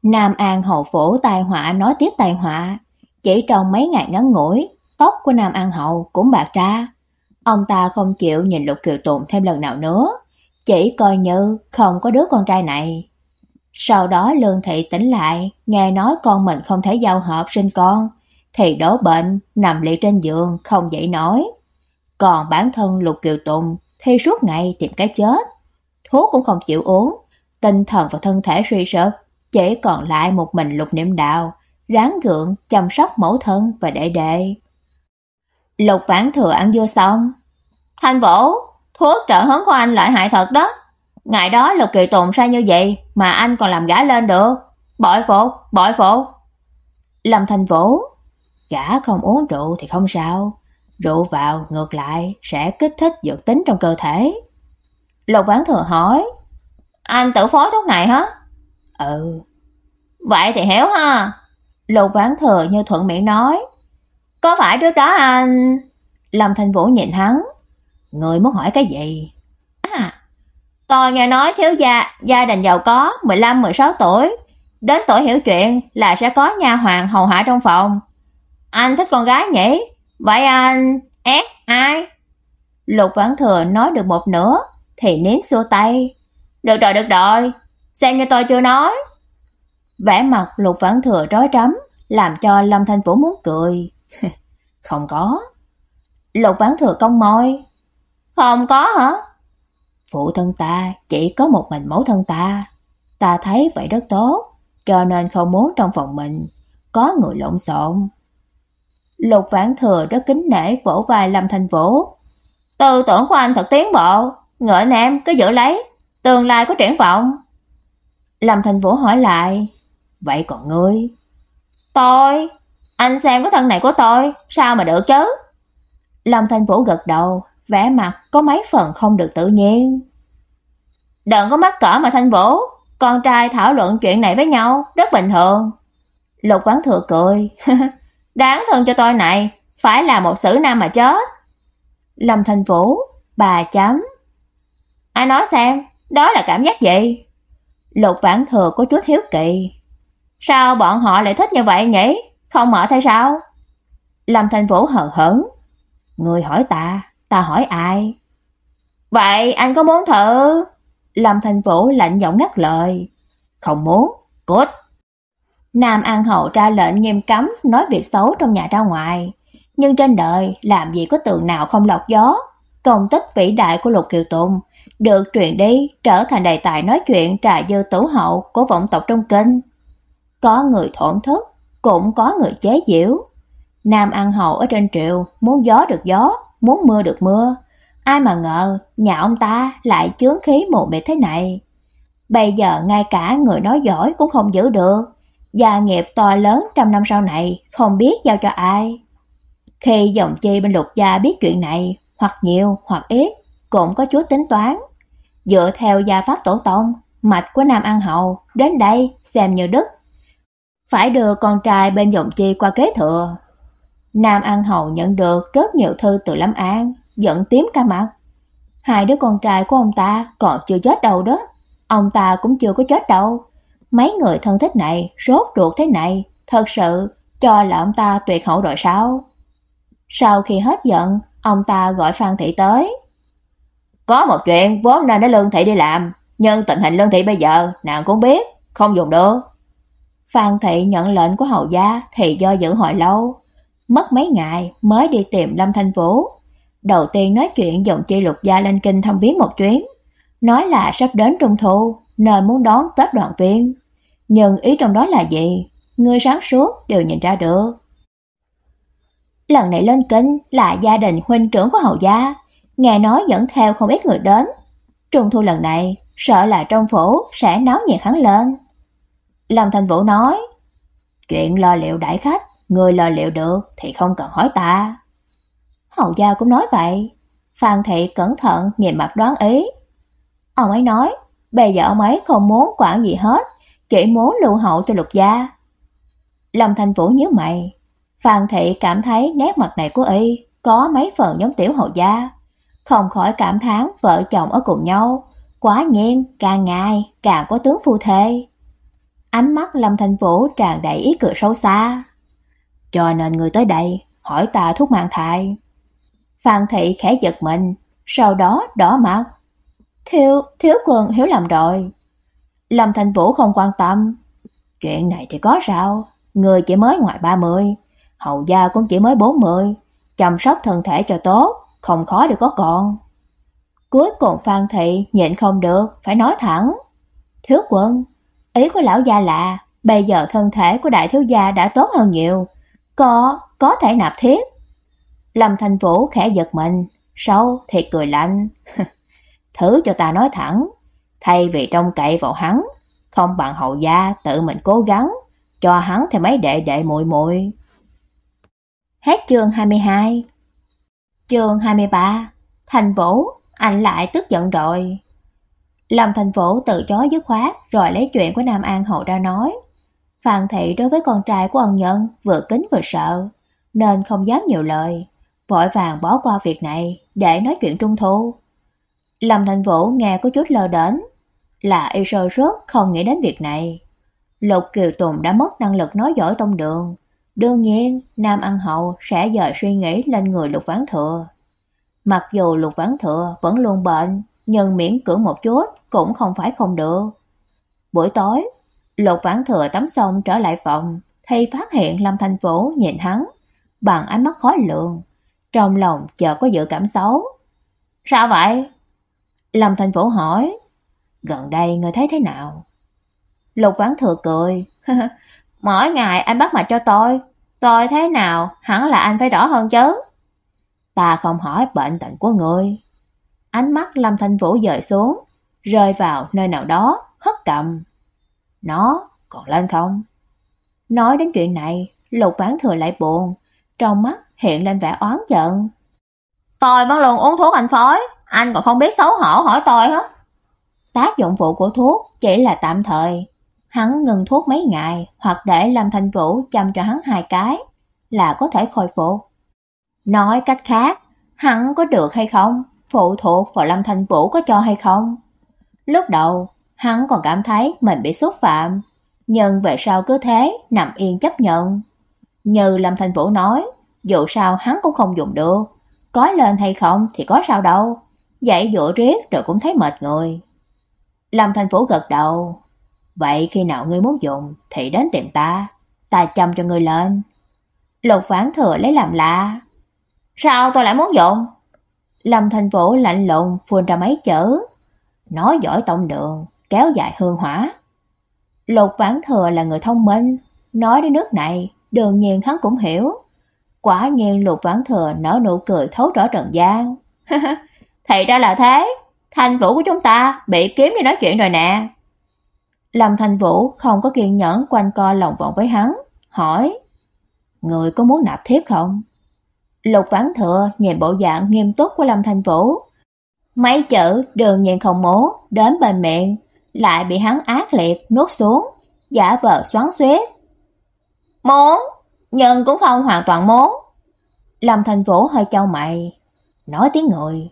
Nam An hậu phủ tai họa nói tiếp tai họa, chỉ trong mấy ngày ngắn ngủi, tóc của Nam An hậu cũng bạc ra. Ông ta không chịu nhìn Lục Kiều Tùng thêm lần nào nữa, chỉ coi như không có đứa con trai này. Sau đó Lương Thị tỉnh lại, nghe nói con mình không thể giao hợp sinh con, thì đổ bệnh, nằm lì trên giường, không dậy nổi. Còn bản thân Lục Kiều Tùng thì suốt ngày tìm cái chết. Thuốc cũng không chịu uống, tinh thần và thân thể suy sụp, chỉ còn lại một mình Lục Niệm Đạo, ráng gượng chăm sóc mẫu thân và đệ đệ. Lục Vãn Thừa ăn vô xong. Thanh Vũ, thuốc trợ hứng của anh lợi hại thật đó. Ngày đó Lục kiều Tùng sai như vậy mà anh còn làm gã lên được. Bội phục, bội phục. Lâm Thành Vũ, gã không uống rượu thì không sao. Rượu vào ngược lại sẽ kích thích dược tính trong cơ thể. Lục Vãn Thừa hỏi, anh tự phối thuốc này hả? Ừ. Vậy thì héo ha. Lục Vãn Thừa như thuận miệng nói, có phải trước đó anh Lâm Thanh Vũ nhìn hắn, người muốn hỏi cái gì? À, tôi nghe nói thiếu gia gia đình giàu có, 15 16 tuổi, đến tuổi hiểu chuyện là sẽ có nha hoàn hầu hạ trong phòng. Anh thích con gái nhỉ? Vậy à, anh ép ai? Lục Vãn Thừa nói được một nửa thì nín xua tay. Được rồi, được rồi, xem như tôi chưa nói. Vẻ mặt Lục Vãn Thừa rối rắm, làm cho Lâm Thanh Vũ muốn cười. Không có. Lục Vãn Thừa cong môi. Không có hả? Phụ thân ta chỉ có một mình mẫu thân ta. Ta thấy vậy rất tốt, cho nên không muốn trong phòng mình có người lộn xộn. Lục Vãn Thừa rất kính nể vỗ vai Lâm Thanh Vũ. Tư tưởng của anh thật tiến bộ, ngỡ nam cứ giữ lấy, tương lai có triển vọng. Lâm Thanh Vũ hỏi lại, vậy còn ngươi? Tôi, anh xem cái thân này của tôi, sao mà được chứ? Lâm Thanh Vũ gật đầu, vẻ mặt có mấy phần không được tự nhiên. Đừng có mắc cỡ mà Thanh Vũ, con trai thảo luận chuyện này với nhau, rất bình thường. Lục Quán Thừa cười. Đáng thương cho tôi này, phải là một xử nam mà chết. Lâm Thanh Vũ, bà chấm. Ai nói xem, đó là cảm giác gì? Lục Vãn Thừa có chút hiếu kỳ. Sao bọn họ lại thích như vậy nhỉ? Không mở thay sao? Lâm Thanh Vũ hờ hững. Người hỏi ta, ta hỏi ai? Vậy anh có muốn thử? Lâm Thanh Vũ lạnh giọng ngắt lời. Không muốn, cút. Nam An Hậu ra lệnh nghiêm cấm nói việc xấu trong nhà ra ngoài. Nhưng trên đời làm gì có tường nào không lọt gió. Công tích vĩ đại của Lục Kiều Tùng được truyền đi trở thành đề tài nói chuyện trà dư tủ hậu của vọng tộc trong kinh. Có người thổn thức, cũng có người chế giễu. Nam An Hậu ở trên triều, muốn gió được gió, muốn mưa được mưa. Ai mà ngờ, nhà ông ta lại chướng khí mù mịt thế này. Bây giờ ngay cả người nói giỏi cũng không giữ được. Gia nghiệp to lớn trăm năm sau này, không biết giao cho ai. Khi dòng chi bên lục gia biết chuyện này, hoặc nhiều hoặc ít, cũng có chút tính toán. Dựa theo gia pháp tổ tông, mạch của Nam An Hậu đến đây xem như đức. Phải đưa con trai bên dòng chi qua kế thừa. Nam An hậu nhận được rất nhiều thư từ Lâm An, giận tím cả mặt. Hai đứa con trai của ông ta còn chưa chết đâu đó. Ông ta cũng chưa có chết đâu. Mấy người thân thích này, rốt ruột thế này, thật sự cho là ông ta tuyệt hậu rồi sao? Sau khi hết giận, ông ta gọi Phan Thị tới. Có một chuyện vốn nên để Lương Thị đi làm, nhưng tình hình Lương Thị bây giờ nàng cũng biết, không dùng được. Phan Thị nhận lệnh của hầu gia thì do dự hồi lâu, mất mấy ngày mới đi tìm Lâm Thanh Vũ. Đầu tiên nói chuyện dòng chi lục gia lên kinh thăm viếng một chuyến, nói là sắp đến trung thu nên muốn đón Tết đoàn viên. Nhưng ý trong đó là gì? Người sáng suốt đều nhìn ra được. Lần này lên kinh là gia đình huynh trưởng của hầu gia, nghe nói dẫn theo không ít người đến. trùng thu lần này, sợ là trong phủ sẽ náo nhiệt hắn lên. Lâm thành Vũ nói, chuyện lo liệu đại khách Người lo liệu được thì không cần hỏi ta. Hầu gia cũng nói vậy. Phan Thị cẩn thận nhìn mặt đoán ý. Ông ấy nói, bây giờ ông ấy không muốn quản gì hết, kể mố lưu hậu cho lục gia. Lâm Thanh Vũ nhớ mày. Phan Thị cảm thấy nét mặt này của y có mấy phần giống tiểu hậu gia. Không khỏi cảm thán vợ chồng ở cùng nhau, quá nhiên càng ngày càng có tướng phu thê. Ánh mắt Lâm Thanh Vũ tràn đầy ý cười sâu xa. Cho nên người tới đây hỏi ta thuốc mang thai. Phan thị khẽ giật mình, sau đó đỏ mặt. Thiếu, thiếu quân hiểu lầm rồi. Lâm Thành Vũ không quan tâm. Chuyện này thì có sao, người chỉ mới ngoài 30, hậu gia cũng chỉ mới 40, chăm sóc thân thể cho tốt, không khó để có con. Cuối cùng Phan Thị nhịn không được, phải nói thẳng. Thiếu quân, ý của lão gia là bây giờ thân thể của đại thiếu gia đã tốt hơn nhiều, có, có thể nạp thiết. Lâm thành Vũ khẽ giật mình, sau thì cười lạnh. Thử cho ta nói thẳng, thay vì trông cậy vào hắn, không bằng hậu gia tự mình cố gắng, cho hắn thêm mấy đệ đệ muội muội. Hết chương 22 Chương 23 Thành Vũ, anh lại tức giận rồi. Lâm Thành Vũ từ chối dứt khoát rồi lấy chuyện của Nam An Hậu ra nói. Phan Thị đối với con trai của ân nhân vừa kính vừa sợ. nên không dám nhiều lời, vội vàng bỏ qua việc này để nói chuyện trung thu. Lâm Thành Vũ nghe có chút lờ đễnh, là y sơ rớt không nghĩ đến việc này. Lục Kiều Tùng đã mất năng lực nói giỏi tông đường, đương nhiên Nam Ăn Hậu sẽ dời suy nghĩ lên người Lục Vãn Thừa. Mặc dù Lục Vãn Thừa vẫn luôn bệnh, nhưng miễn cưỡng một chút cũng không phải không được. Buổi tối, Lục Vãn Thừa tắm xong trở lại phòng, thì phát hiện Lâm Thanh Vũ nhìn hắn bằng ánh mắt khó lường, trong lòng chợt có dự cảm xấu. "Sao vậy?" Lâm Thanh Vũ hỏi. "Gần đây ngươi thấy thế nào?" Lục Vãn Thừa cười. "Mỗi ngày anh bắt mạch cho tôi, tôi thế nào hẳn là anh phải rõ hơn chứ." "Ta không hỏi bệnh tình của ngươi." Ánh mắt Lâm Thanh Vũ dời xuống, rơi vào nơi nào đó, hất cầm. "Nó còn lên không?" Nói đến chuyện này, Lục Vãn Thừa lại buồn, trong mắt hiện lên vẻ oán giận. "Tôi vẫn luôn uống thuốc anh phối, anh còn không biết xấu hổ hỏi tôi hết." Tác dụng phụ của thuốc chỉ là tạm thời, hắn ngừng thuốc mấy ngày hoặc để Lâm Thanh Vũ chăm cho hắn hai cái là có thể khôi phục. Nói cách khác, hắn có được hay không phụ thuộc vào Lâm Thanh Vũ có cho hay không. Lúc đầu, hắn còn cảm thấy mình bị xúc phạm, nhưng về sau cứ thế nằm yên chấp nhận. Như Lâm Thanh Vũ nói, dù sao hắn cũng không dùng được, có lên hay không thì có sao đâu, dạy dỗ riết rồi cũng thấy mệt người. Lâm thành Vũ gật đầu, vậy khi nào ngươi muốn dùng thì đến tìm ta, ta chăm cho ngươi lên. Lục Phán Thừa lấy làm lạ. Sao tôi lại muốn dùng? Lâm thành Vũ lạnh lùng phun ra mấy chữ, nói giỏi tông đường, kéo dài hương hỏa. Lục Vãn Thừa là người thông minh, nói đến nước này, đương nhiên hắn cũng hiểu. Quả nhiên Lục Vãn Thừa nở nụ cười thấu rõ trần gian. Thì ra là thế, thành vũ của chúng ta bị kiếm đi nói chuyện rồi nè. Lâm Thành Vũ không có kiên nhẫn quanh co lòng vòng với hắn, hỏi: "Người có muốn nạp thiếp không?" Lục Vãn Thừa nhìn bộ dạng nghiêm túc của Lâm Thành Vũ, mấy chữ đương nhiên không muốn đến bên miệng, lại bị hắn ác liệt nuốt xuống, giả vờ xoắn xuýt. "Muốn, nhưng cũng không hoàn toàn muốn." Lâm Thành Vũ hơi chau mày, nói tiếng người.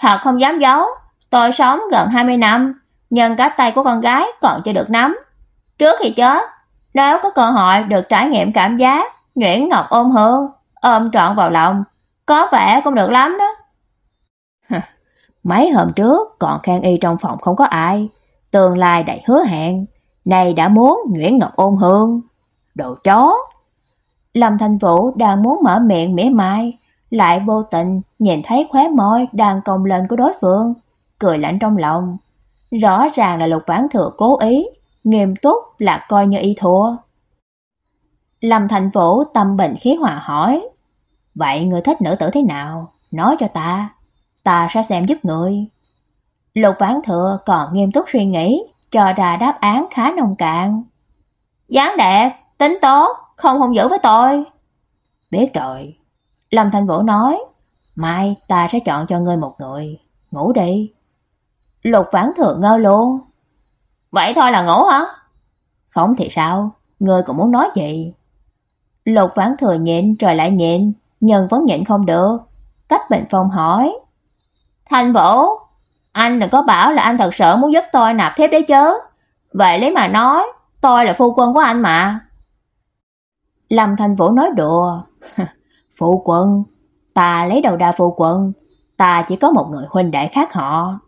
"Thật không dám giấu, tôi sống gần 20 năm, nhưng cái tay của con gái còn chưa được nắm. Trước khi chết, nếu có cơ hội được trải nghiệm cảm giác Nguyễn ngọc ôm hương, ôm trọn vào lòng, có vẻ cũng được lắm đó. Mấy hôm trước còn khen y trong phòng không có ai, tương lai đầy hứa hẹn, nay đã muốn Nguyễn ngọc ôm hương. Đồ chó. Lâm Thanh Vũ đang muốn mở miệng mỉa mai, lại vô tình nhìn thấy khóe môi đang cong lên của đối phương, cười lạnh trong lòng. Rõ ràng là Lục Vãn Thừa cố ý, nghiêm túc là coi như y thua. Lâm Thành Vũ tâm bình khí hòa hỏi, "Vậy người thích nữ tử thế nào? Nói cho ta, ta sẽ xem giúp người." Lục Vãn Thừa còn nghiêm túc suy nghĩ, cho ra đáp án khá nông cạn. "Dáng đẹp, tính tốt, không hung dữ với tôi." "Biết rồi." Lâm Thanh Vũ nói, "Mai ta sẽ chọn cho ngươi một người, ngủ đi." Lục Vãn Thừa ngơ luôn. "Vậy thôi là ngủ hả?" "Không thì sao, ngươi cũng muốn nói gì?" Lục Vãn Thừa nhịn rồi lại nhịn, nhưng vẫn nhịn không được. Cách Bình Phong hỏi: "Thanh Vũ, anh đừng có bảo là anh thật sự muốn giúp tôi nạp thiếp đấy chứ. Vậy lấy mà nói, tôi là phu quân của anh mà." Lâm Thanh Vũ nói đùa, phụ quân, ta lấy đầu đa phụ quân, ta chỉ có một người huynh đệ khác họ.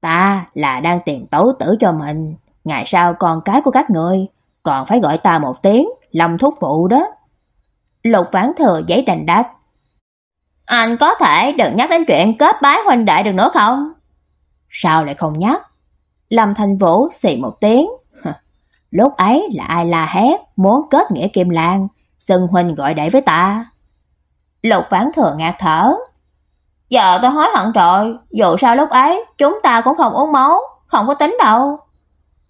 Ta là đang tìm tấu tử cho mình, ngày sau con cái của các người còn phải gọi ta một tiếng Lâm thúc phụ đó." Lục Vãn Thừa giấy đành đáp. "Anh có thể đừng nhắc đến chuyện kết bái huynh đệ được nữa không?" "Sao lại không nhắc?" Lâm Thành Vũ xì một tiếng. Lúc ấy là ai la hét muốn kết nghĩa Kim Lan, xưng huynh gọi đệ với ta. Lục Vãn Thừa ngạt thở. Giờ tôi hối hận rồi, dù sao lúc ấy chúng ta cũng không uống máu, không có tính đâu.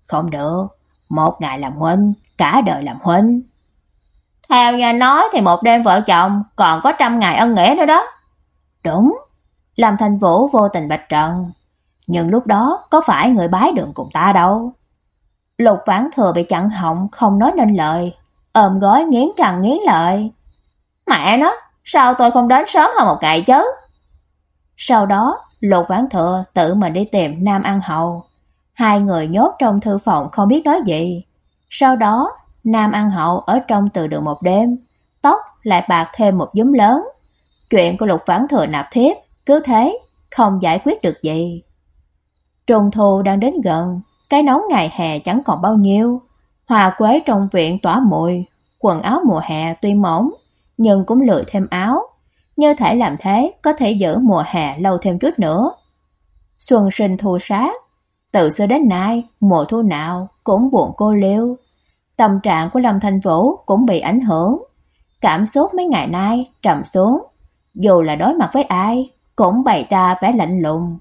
Không được, một ngày làm huynh, cả đời làm huynh. Theo nhà nói thì một đêm vợ chồng còn có trăm ngày ân nghĩa nữa đó. Đúng, Lâm Thành Vũ vô tình bạch trận, nhưng lúc đó có phải người bái đường cùng ta đâu. Lục Vãn Thừa bị chặn họng không nói nên lời, ôm gói nghiến răng nghiến lợi. Mẹ nó, sao tôi không đến sớm hơn một ngày chứ? Sau đó, Lục Vãn Thừa tự mình đi tìm Nam An Hậu. Hai người nhốt trong thư phòng không biết nói gì. Sau đó, Nam An Hậu ở trong từ đường một đêm, tóc lại bạc thêm một giúm lớn. Chuyện của Lục Vãn Thừa nạp thiếp cứ thế không giải quyết được gì. Trung thu đang đến gần, cái nóng ngày hè chẳng còn bao nhiêu. Hoa quế trong viện tỏa mùi, quần áo mùa hè tuy mỏng, nhưng cũng lựa thêm áo. Như thể làm thế có thể giữ mùa hè lâu thêm chút nữa. Xuân sinh thu sát, từ xưa đến nay, mùa thu nào cũng buồn cô liêu. Tâm trạng của Lâm Thanh Vũ cũng bị ảnh hưởng. Cảm xúc mấy ngày nay trầm xuống, dù là đối mặt với ai, cũng bày ra vẻ lạnh lùng.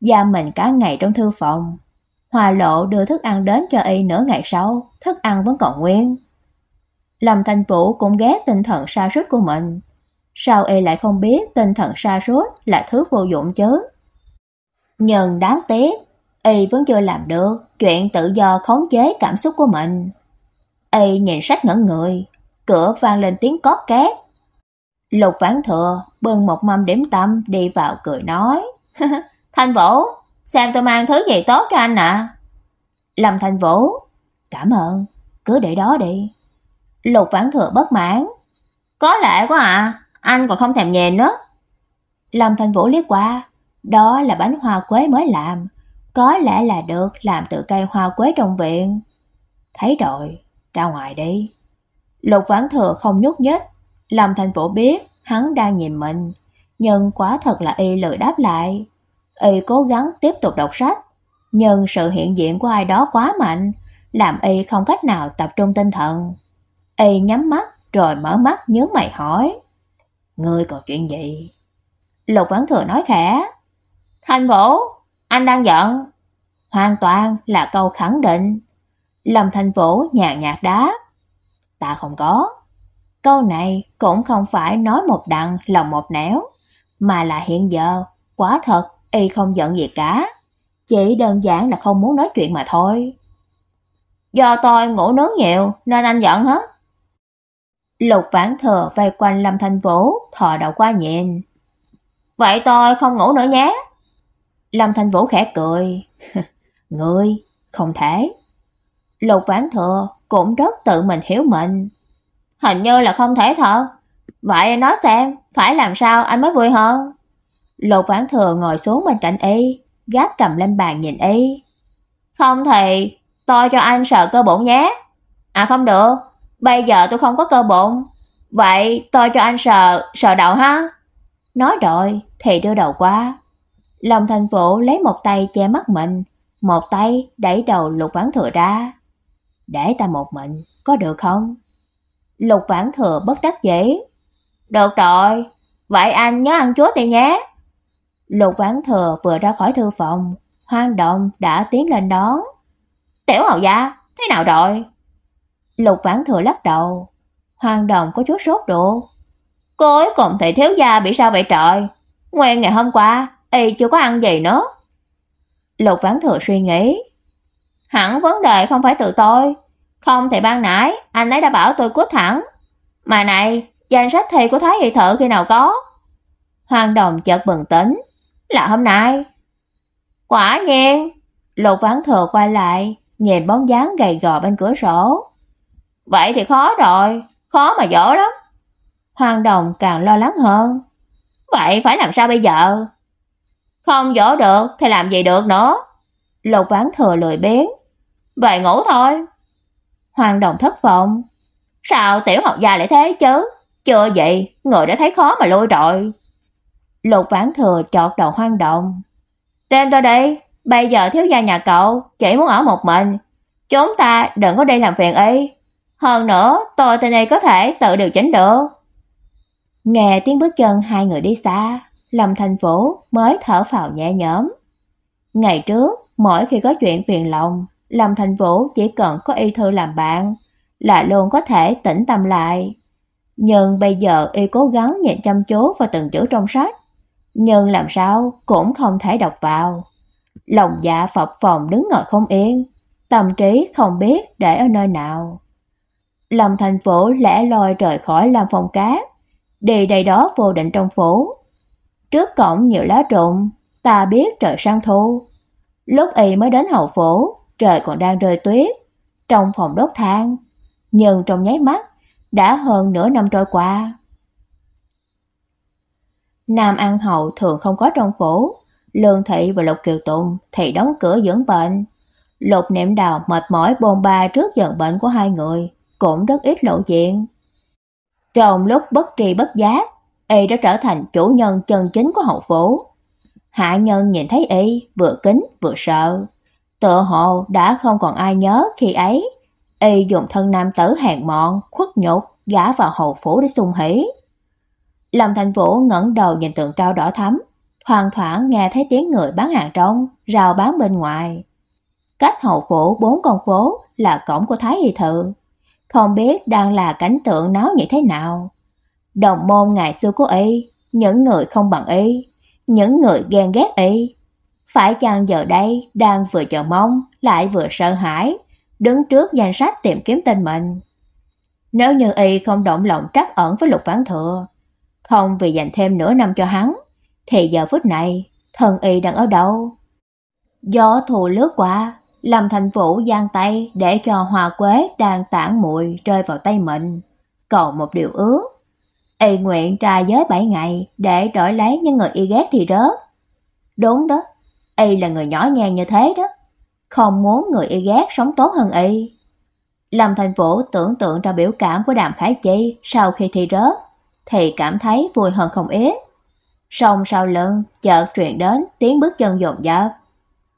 Giam mình cả ngày trong thư phòng. Hòa lộ đưa thức ăn đến cho y nửa ngày sau, thức ăn vẫn còn nguyên. Lâm Thanh Vũ cũng ghét tinh thần sa sút của mình. Sao y lại không biết tinh thần sa sút là thứ vô dụng chứ? Nhưng đáng tiếc, y vẫn chưa làm được chuyện tự do khống chế cảm xúc của mình. Y nhìn sách ngẩn người, cửa vang lên tiếng cót két. Lục Vãn Thừa bưng một mâm điểm tâm đi vào cười nói: "Thanh Vũ, xem tôi mang thứ gì tốt cho anh ạ." Lâm Thanh Vũ: "Cảm ơn, cứ để đó đi." Lục Vãn Thừa bất mãn: "Có lệ quá à, anh còn không thèm nhìn nữa." Lâm Thanh Vũ liếc qua, đó là bánh hoa quế mới làm, có lẽ là được làm từ cây hoa quế trong viện. Thấy rồi, ra ngoài đi. Lục Vãn Thừa không nhúc nhích, Lâm Thành Vũ biết hắn đang nhìn mình, nhưng quá thật là y lười đáp lại. Y cố gắng tiếp tục đọc sách, nhưng sự hiện diện của ai đó quá mạnh, làm y không cách nào tập trung tinh thần. Y nhắm mắt rồi mở mắt nhớ mày hỏi: "Ngươi còn chuyện gì?" Lục Vãn Thừa nói khẽ: "Thành Vũ, anh đang giận?" Hoàn toàn là câu khẳng định. Lâm Thành Vũ nhàn nhạt đáp: "Ta không có." Câu này cũng không phải nói một đằng lòng một nẻo, mà là hiện giờ, quá thật y không giận gì cả, chỉ đơn giản là không muốn nói chuyện mà thôi. Do tôi ngủ nướng nhiều nên anh giận hết Lục Vãn Thừa vây quanh Lâm Thanh Vũ, thò đầu qua nhìn. Vậy tôi không ngủ nữa nhé. Lâm Thanh Vũ khẽ cười. Ngươi, không thể. Lục Vãn Thừa cũng rất tự mình hiểu mình. Hình như là không thể thật. Vậy nói xem, phải làm sao anh mới vui hơn? Lục Vãn Thừa ngồi xuống bên cạnh y, gác cầm lên bàn nhìn y. Không thì tôi cho anh sợ cơ bụng nhé. À không được, bây giờ tôi không có cơ bụng. Vậy tôi cho anh sờ sờ đầu ha. Nói rồi thì đưa đầu qua. Lâm Thành Vũ lấy một tay che mắt mình, một tay đẩy đầu Lục Vãn Thừa ra. Để ta một mình, có được không? Lục Vãn Thừa bất đắc dĩ. Được rồi, vậy anh nhớ ăn chúa thì nhé. Lục Vãn Thừa vừa ra khỏi thư phòng, Hoang Động đã tiến lên đón. Tiểu hầu gia, thế nào rồi? Lục Vãn Thừa lắc đầu. hoàng đồng có chút sốt ruột. ấy cùng thể thiếu gia bị sao vậy trời? Nguyên ngày hôm qua, y chưa có ăn gì nữa. Lục Vãn Thừa suy nghĩ. Hẳn vấn đề không phải từ tôi, không thì ban nãy anh ấy đã bảo tôi cút thẳng. Mà này, danh sách thi của Thái Y Thợ khi nào có? Hoàng Đồng chợt bừng tỉnh, là hôm nay. Quả nhiên, Lục Vãn Thừa quay lại, nhìn bóng dáng gầy gò bên cửa sổ. Vậy thì khó rồi, khó mà dỗ lắm. Hoàng Đồng càng lo lắng hơn. Vậy phải làm sao bây giờ? Không dỗ được thì làm gì được nữa. Lục Vãn Thừa lười biếng. vậy ngủ thôi. Hoàng Đồng thất vọng. Sao tiểu học gia lại thế chứ? Chưa vậy, người đã thấy khó mà lôi rồi. Lục Vãn Thừa chọt đầu Hoàng Đồng. Tên tôi đi, bây giờ thiếu gia nhà cậu chỉ muốn ở một mình. Chúng ta đừng có đi làm phiền y. Hơn nữa, tôi tên này có thể tự điều chỉnh được. Nghe tiếng bước chân hai người đi xa, Lâm Thành Vũ mới thở phào nhẹ nhõm. Ngày trước, mỗi khi có chuyện phiền lòng, Lâm Thành Vũ chỉ cần có y thư làm bạn là luôn có thể tĩnh tâm lại. Nhưng bây giờ y cố gắng nhìn chăm chú vào từng chữ trong sách, nhưng làm sao cũng không thể đọc vào. Lòng dạ phập phồng đứng ngồi không yên, tâm trí không biết để ở nơi nào. Lâm Thành phố lẻ loi rời khỏi làm phòng Cát, đi đầy đó vô định trong phố, Trước cổng nhiều lá rụng, ta biết trời sang thu. Lúc y mới đến hậu phố, trời còn đang rơi tuyết, trong phòng đốt than, nhưng trong nháy mắt đã hơn nửa năm trôi qua. Nam An Hậu thường không có trong phố, Lương Thị và Lục Kiều Tùng thì đóng cửa dưỡng bệnh. Lục Niệm Đào mệt mỏi bồn ba trước giận bệnh của hai người, cũng rất ít lộ diện. Trong lúc bất tri bất giác, y đã trở thành chủ nhân chân chính của hậu phủ. Hạ nhân nhìn thấy y vừa kính vừa sợ. Tựa hồ đã không còn ai nhớ khi ấy, y dùng thân nam tử hèn mọn, khuất nhục gã vào hậu phủ để sung hỉ. Lâm Thành Vũ ngẩng đầu nhìn tượng cao đỏ thắm, thoang thoảng nghe thấy tiếng người bán hàng trong, rào bán bên ngoài. Cách hậu phủ bốn con phố là cổng của Thái Y Thự. Không biết đang là cảnh tượng náo nhiệt thế nào. Đồng môn ngày xưa của y, những người không bằng y, những người ghen ghét y. Phải chăng giờ đây đang vừa chờ mong, lại vừa sợ hãi, đứng trước danh sách tìm kiếm tên mình. Nếu như y không động lòng trắc ẩn với lục vãn thừa, không vì dành thêm nửa năm cho hắn, thì giờ phút này, thần y đang ở đâu? Gió thù lướt qua, Lâm Thành Vũ giang tay để cho hoa quế đang tản muội rơi vào tay mình, cầu một điều ước. Y nguyện trà giới 7 ngày để đổi lấy những người y ghét thì rớt. Đúng đó, y là người nhỏ nhen như thế đó, không muốn người y ghét sống tốt hơn y. Lâm Thành Vũ tưởng tượng ra biểu cảm của Đàm Khải Chi sau khi thi rớt, thì cảm thấy vui hơn không ít. Song sau lưng chợt truyền đến tiếng bước chân dồn dập.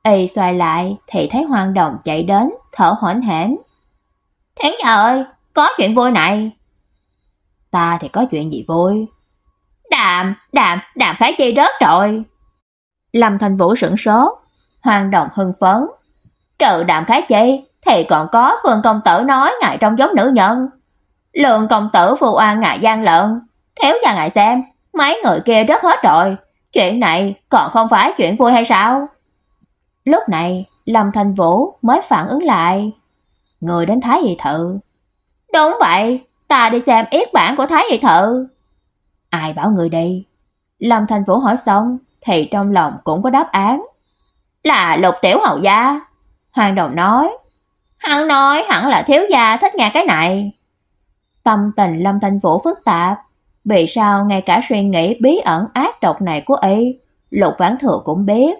Y xoay lại thì thấy Hoàng Đồng chạy đến, thở hổn hển. "Thế nhà ơi, có chuyện vui này." "Ta thì có chuyện gì vui?" "Đàm, Đàm, Đàm phải Chi rớt rồi." Lâm Thành Vũ sững sốt, Hoàng Đồng hưng phấn. "Trừ Đàm khái Chi thì còn có Vương công tử nói ngài trong giống nữ nhân. Lượng công tử phù oan ngài gian lận, Thiếu nhà ngài xem, mấy người kia rất hết rồi, chuyện này còn không phải chuyện vui hay sao? Lúc này, Lâm Thành Vũ mới phản ứng lại. Người đến Thái Y Thự. Đúng vậy, ta đi xem yết bản của Thái Y Thự. Ai bảo người đi? Lâm Thành Vũ hỏi xong, thì trong lòng cũng có đáp án. Là lục tiểu hậu gia. Hoàng Đồng nói. Hắn nói hẳn là thiếu gia thích nghe cái này. Tâm tình Lâm Thành Vũ phức tạp, vì sao ngay cả suy nghĩ bí ẩn ác độc này của y, Lục Vãn Thừa cũng biết.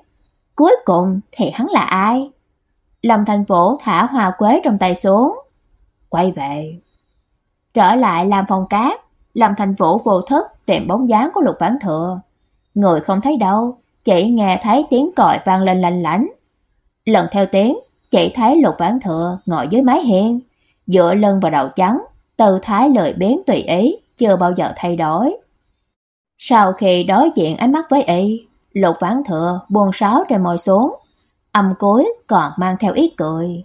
Cuối cùng thì hắn là ai? Lâm Thành Vũ thả hoa quế trong tay xuống, quay về. Trở lại làm phòng cát, Lâm Thành Vũ vô thức tìm bóng dáng của Lục Vãn Thừa. Người không thấy đâu, chỉ nghe thấy tiếng còi vang lên lạnh lảnh. Lần theo tiếng, chỉ thấy Lục Vãn Thừa ngồi dưới mái hiên, dựa lưng vào đầu trắng, tư thái lười biếng tùy ý, chưa bao giờ thay đổi. Sau khi đối diện ánh mắt với y, Lục Vãn Thừa buồn sáo rồi ngồi xuống, âm cối còn mang theo ý cười.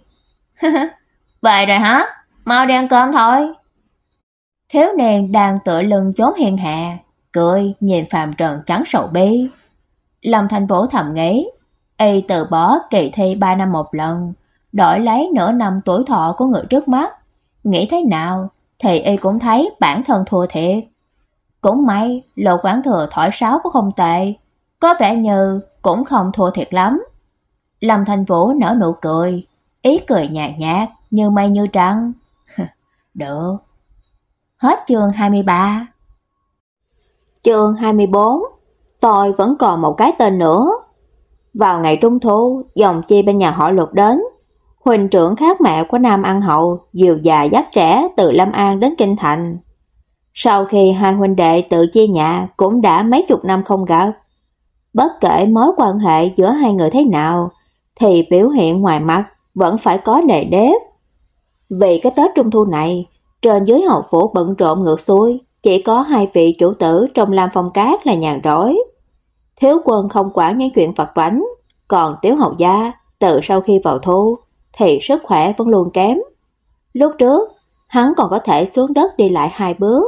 "Vậy rồi hả? Mau đi ăn cơm thôi." Thiếu niên đang tựa lưng chốn hiên hạ, cười nhìn Phạm Trần trắng sầu bi. Lâm Thành Vũ thầm nghĩ, y từ bỏ kỳ thi 3 năm một lần, đổi lấy nửa năm tuổi thọ của người trước mắt, nghĩ thế nào thì y cũng thấy bản thân thua thiệt. Cũng may, Lục Vãn Thừa thổi sáo cũng không tệ, có vẻ như cũng không thua thiệt lắm. Lâm Thành Vũ nở nụ cười, ý cười nhạt nhạt như mây như trăng. Được. Hết chương 23. Chương 24. Tôi vẫn còn một cái tên nữa. Vào ngày trung thu, dòng chi bên nhà họ Lục đến, huỳnh trưởng khác mẹ của Nam An Hậu dìu già dắt trẻ từ Lâm An đến Kinh Thành. Sau khi hai huynh đệ tự chia nhà cũng đã mấy chục năm không gặp. Bất kể mối quan hệ giữa hai người thế nào, thì biểu hiện ngoài mặt vẫn phải có nề nếp. Vì cái Tết Trung Thu này, trên dưới hậu phủ bận rộn ngược xuôi, chỉ có hai vị chủ tử trong Lam Phong Cát là nhàn rỗi. Thiếu quân không quản những chuyện vặt vảnh, còn Tiếu Hậu Gia từ sau khi vào thu thì sức khỏe vẫn luôn kém. Lúc trước, hắn còn có thể xuống đất đi lại hai bước,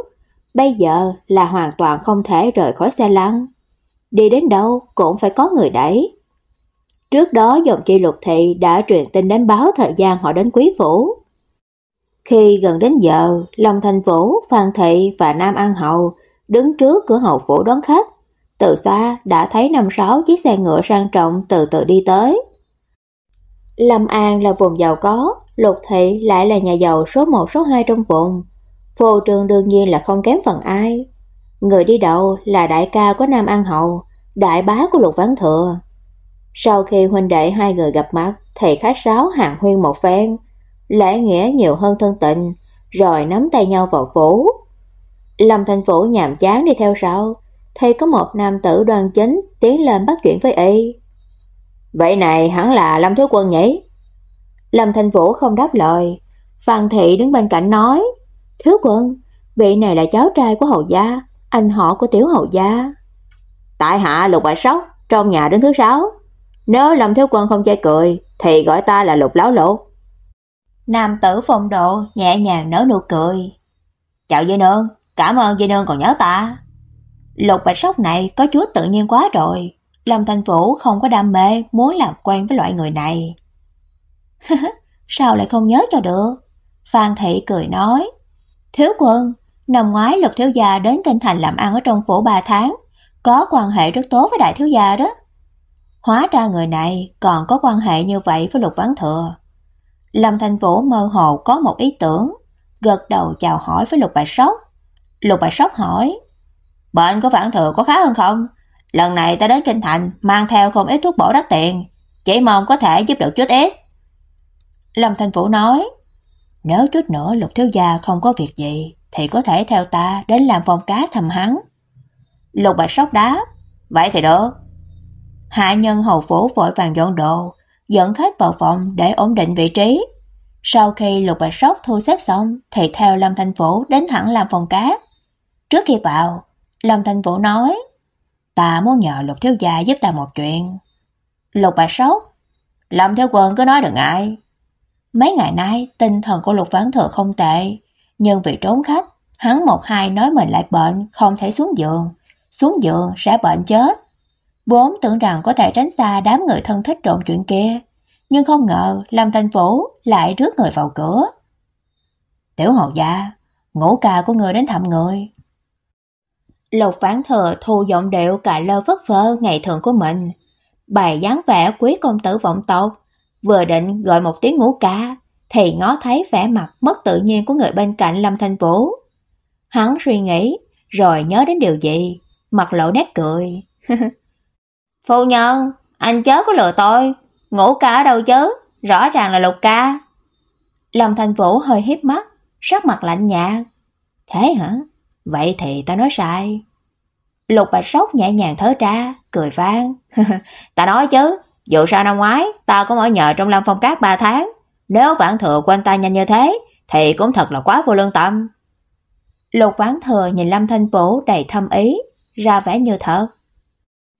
bây giờ là hoàn toàn không thể rời khỏi xe lăn. Đi đến đâu cũng phải có người đẩy. Trước đó dòng chi lục thị đã truyền tin đến báo thời gian họ đến quý phủ. Khi gần đến giờ, Long thành Vũ, Phan Thị và Nam An Hậu đứng trước cửa hậu phủ đón khách. Từ xa đã thấy năm sáu chiếc xe ngựa sang trọng từ từ đi tới. Lâm An là vùng giàu có, Lục Thị lại là nhà giàu số 1 số 2 trong vùng. Phô Trường đương nhiên là không kém phần ai. Người đi đầu là đại ca của Nam An Hậu, đại bá của Lục ván Thừa. Sau khi huynh đệ hai người gặp mặt thì khách sáo hàng huyên một phen, lễ nghĩa nhiều hơn thân tình, rồi nắm tay nhau vào phố. Lâm Thành vũ nhàm chán đi theo sau, thì có một nam tử đoan chính tiến lên bắt chuyện với y. Vậy này hẳn là Lâm Thiếu Quân nhỉ? Lâm Thành Vũ không đáp lời, Phan Thị đứng bên cạnh nói, Thiếu Quân, vị này là cháu trai của hầu gia, anh họ của tiểu hầu gia. Tại hạ Lục Bạch Sóc, trong nhà đứng thứ sáu. Nếu Lâm Thiếu Quân không chê cười, thì gọi ta là Lục Láo lục. Nam tử phong độ nhẹ nhàng nở nụ cười. Chào dây nương, cảm ơn dây nương còn nhớ ta. Lục Bạch Sóc này có chút tự nhiên quá rồi. Lâm Thanh Vũ không có đam mê muốn làm quen với loại người này. Sao lại không nhớ cho được? Phan Thị cười nói. Thiếu quân, năm ngoái Lục Thiếu Gia đến Kinh Thành làm ăn ở trong phủ 3 tháng, có quan hệ rất tốt với Đại Thiếu Gia đó. Hóa ra người này còn có quan hệ như vậy với Lục Vãn Thừa. Lâm thành Vũ mơ hồ có một ý tưởng, gật đầu chào hỏi với Lục Bạch Sóc. Lục Bạch Sóc hỏi, bệnh của Vãn Thừa có khá hơn không? Lần này ta đến Kinh Thành mang theo không ít thuốc bổ đắt tiền, chỉ mong có thể giúp được chút ít. Lâm thành Vũ nói, nếu chút nữa Lục Thiếu Gia không có việc gì, thì có thể theo ta đến làm vòng cá thầm hắn. Lục Bạch Sóc đáp, vậy thì được. Hạ nhân hầu phủ vội vàng dọn đồ, dẫn khách vào phòng để ổn định vị trí. Sau khi Lục Bạch Sóc thu xếp xong thì theo Lâm Thanh Vũ đến thẳng làm phòng cá. Trước khi vào, Lâm Thanh Vũ nói, ta muốn nhờ Lục Thiếu Gia giúp ta một chuyện. Lục Bạch Sóc, Lâm Thiếu Quân cứ nói đừng ngại. Mấy ngày nay tinh thần của Lục Vãn Thừa không tệ, nhưng vì trốn khách, hắn một hai nói mình lại bệnh, không thể xuống giường, xuống giường sẽ bệnh chết. Vốn tưởng rằng có thể tránh xa đám người thân thích trộn chuyện kia, nhưng không ngờ Lâm Thanh Vũ lại rước người vào cửa. Tiểu hầu gia, ngũ ca của người đến thăm người. Lục Vãn Thừa thu giọng điệu cả lơ phất phơ ngày thường của mình, bài dáng vẻ quý công tử vọng tộc, vừa định gọi một tiếng ngũ ca, thì ngó thấy vẻ mặt mất tự nhiên của người bên cạnh Lâm Thanh Vũ. Hắn suy nghĩ, rồi nhớ đến điều gì, mặt lộ nét cười. Phu nhân, anh chớ có lừa tôi, ngủ ca ở đâu chứ, rõ ràng là lục ca. Lâm Thanh Vũ hơi híp mắt, sắc mặt lạnh nhạt. Thế hả? Vậy thì ta nói sai. Lục Bạch Sóc nhẹ nhàng thở ra, cười vang. ta nói chứ, dù sao năm ngoái, ta cũng ở nhờ trong Lâm Phong Cát 3 tháng. Nếu vãn thừa quanh ta nhanh như thế, thì cũng thật là quá vô lương tâm. Lục vãn thừa nhìn Lâm Thanh Vũ đầy thâm ý, ra vẻ như thật.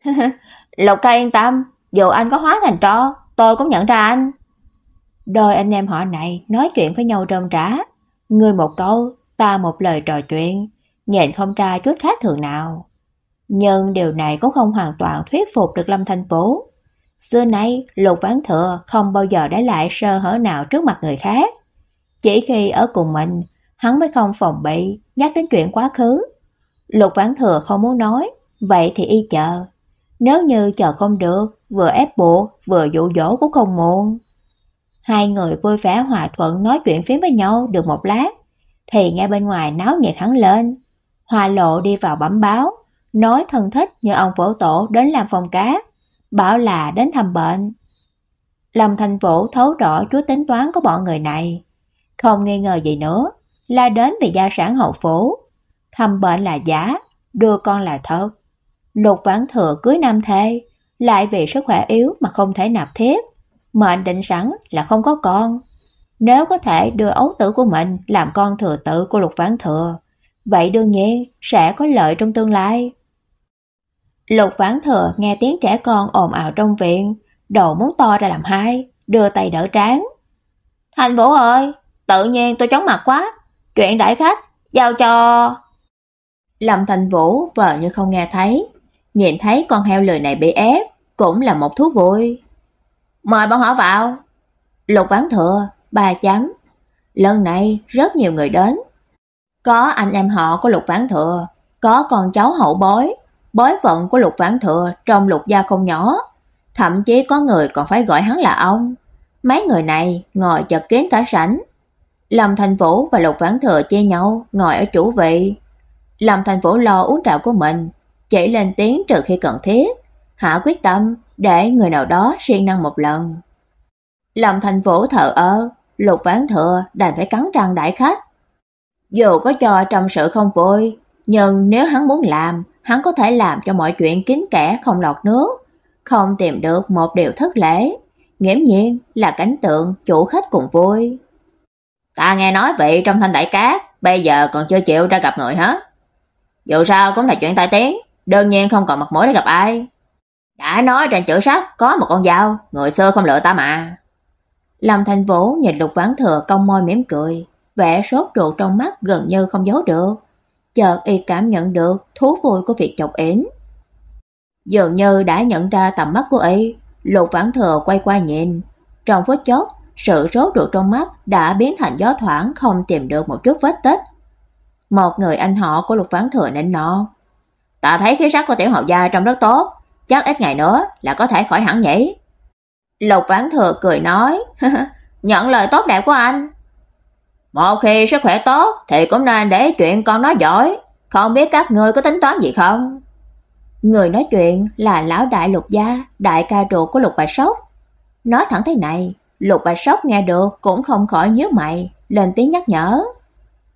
Lục ca yên tâm, dù anh có hóa thành tro, tôi cũng nhận ra anh. Đôi anh em họ này nói chuyện với nhau rôm rã, người một câu, ta một lời trò chuyện, nhìn không ra chút khác thường nào. Nhưng điều này cũng không hoàn toàn thuyết phục được Lâm Thanh Vũ. Xưa nay, Lục Vãn Thừa không bao giờ để lại sơ hở nào trước mặt người khác. Chỉ khi ở cùng mình, hắn mới không phòng bị, nhắc đến chuyện quá khứ. Lục Vãn Thừa không muốn nói, vậy thì y chờ. Nếu như chờ không được, vừa ép buộc, vừa dụ dỗ cũng không muộn. Hai người vui vẻ hòa thuận nói chuyện phía với nhau được một lát, thì nghe bên ngoài náo nhiệt hắn lên. Hoa lộ đi vào bẩm báo, nói thân thích như ông phổ tổ đến làm phòng cá, bảo là đến thăm bệnh. Lâm Thành Vũ thấu rõ chúa tính toán của bọn người này, không nghi ngờ gì nữa, là đến vì gia sản hậu phủ. Thăm bệnh là giả, đưa con là thật. Lục Vãn Thừa cưới nam thê, lại vì sức khỏe yếu mà không thể nạp thiếp, mệnh định sẵn là không có con. Nếu có thể đưa ấu tử của mình làm con thừa tự của Lục Vãn Thừa, vậy đương nhiên sẽ có lợi trong tương lai. Lục Vãn Thừa nghe tiếng trẻ con ồn ào trong viện, đầu muốn to ra làm hai, đưa tay đỡ trán. Thành Vũ ơi, tự nhiên tôi chóng mặt quá, chuyện đãi khách, giao cho... Lâm Thành Vũ vờ như không nghe thấy, nhìn thấy con heo lười này bị ép, cũng là một thú vui. Mời bọn họ vào. Lục Vãn Thừa, ba chấm. Lần này rất nhiều người đến. Có anh em họ của Lục Vãn Thừa, có con cháu hậu bối, bối phận của Lục Vãn Thừa trong Lục gia không nhỏ, thậm chí có người còn phải gọi hắn là ông. Mấy người này ngồi chật kín cả sảnh. Lâm Thành Vũ và Lục Vãn Thừa chia nhau ngồi ở chủ vị. Lâm Thành Vũ lo uống trà của mình, chỉ lên tiếng trừ khi cần thiết, hạ quyết tâm để người nào đó siêng năng một lần. Lâm Thành Vũ thở ơ, Lục Vãn Thừa đành phải cắn răng đại khách. Dù có cho trong sự không vui, nhưng nếu hắn muốn làm, hắn có thể làm cho mọi chuyện kín kẽ không lọt nước, không tìm được một điều thất lễ, nghiễm nhiên là cảnh tượng chủ khách cùng vui. Ta nghe nói vị trong thanh đại cát, bây giờ còn chưa chịu ra gặp người hết. Dù sao cũng là chuyện tai tiếng, đương nhiên không còn mặt mũi để gặp ai. Đã nói trên chữ sách có một con dao, người xưa không lựa ta mà. Lâm Thành Vũ nhìn Lục Vãn Thừa cong môi mỉm cười, vẻ sốt ruột trong mắt gần như không giấu được. Chợt y cảm nhận được thú vui của việc chọc ến. Dường như đã nhận ra tầm mắt của y, Lục Vãn Thừa quay qua nhìn, trong phút chốc, sự sốt ruột trong mắt đã biến thành gió thoảng không tìm được một chút vết tích. Một người anh họ của Lục Vãn Thừa nịnh nó, Ta thấy khí sắc của tiểu hậu gia trông rất tốt, chắc ít ngày nữa là có thể khỏi hẳn nhỉ. Lục Vãn Thừa cười nói, nhận lời tốt đẹp của anh. Một khi sức khỏe tốt thì cũng nên để chuyện con nói giỏi, không biết các người có tính toán gì không? Người nói chuyện là lão đại Lục gia, đại ca ruột của Lục Bạch Sóc. Nói thẳng thế này, Lục Bạch Sóc nghe được cũng không khỏi nhớ mày, lên tiếng nhắc nhở.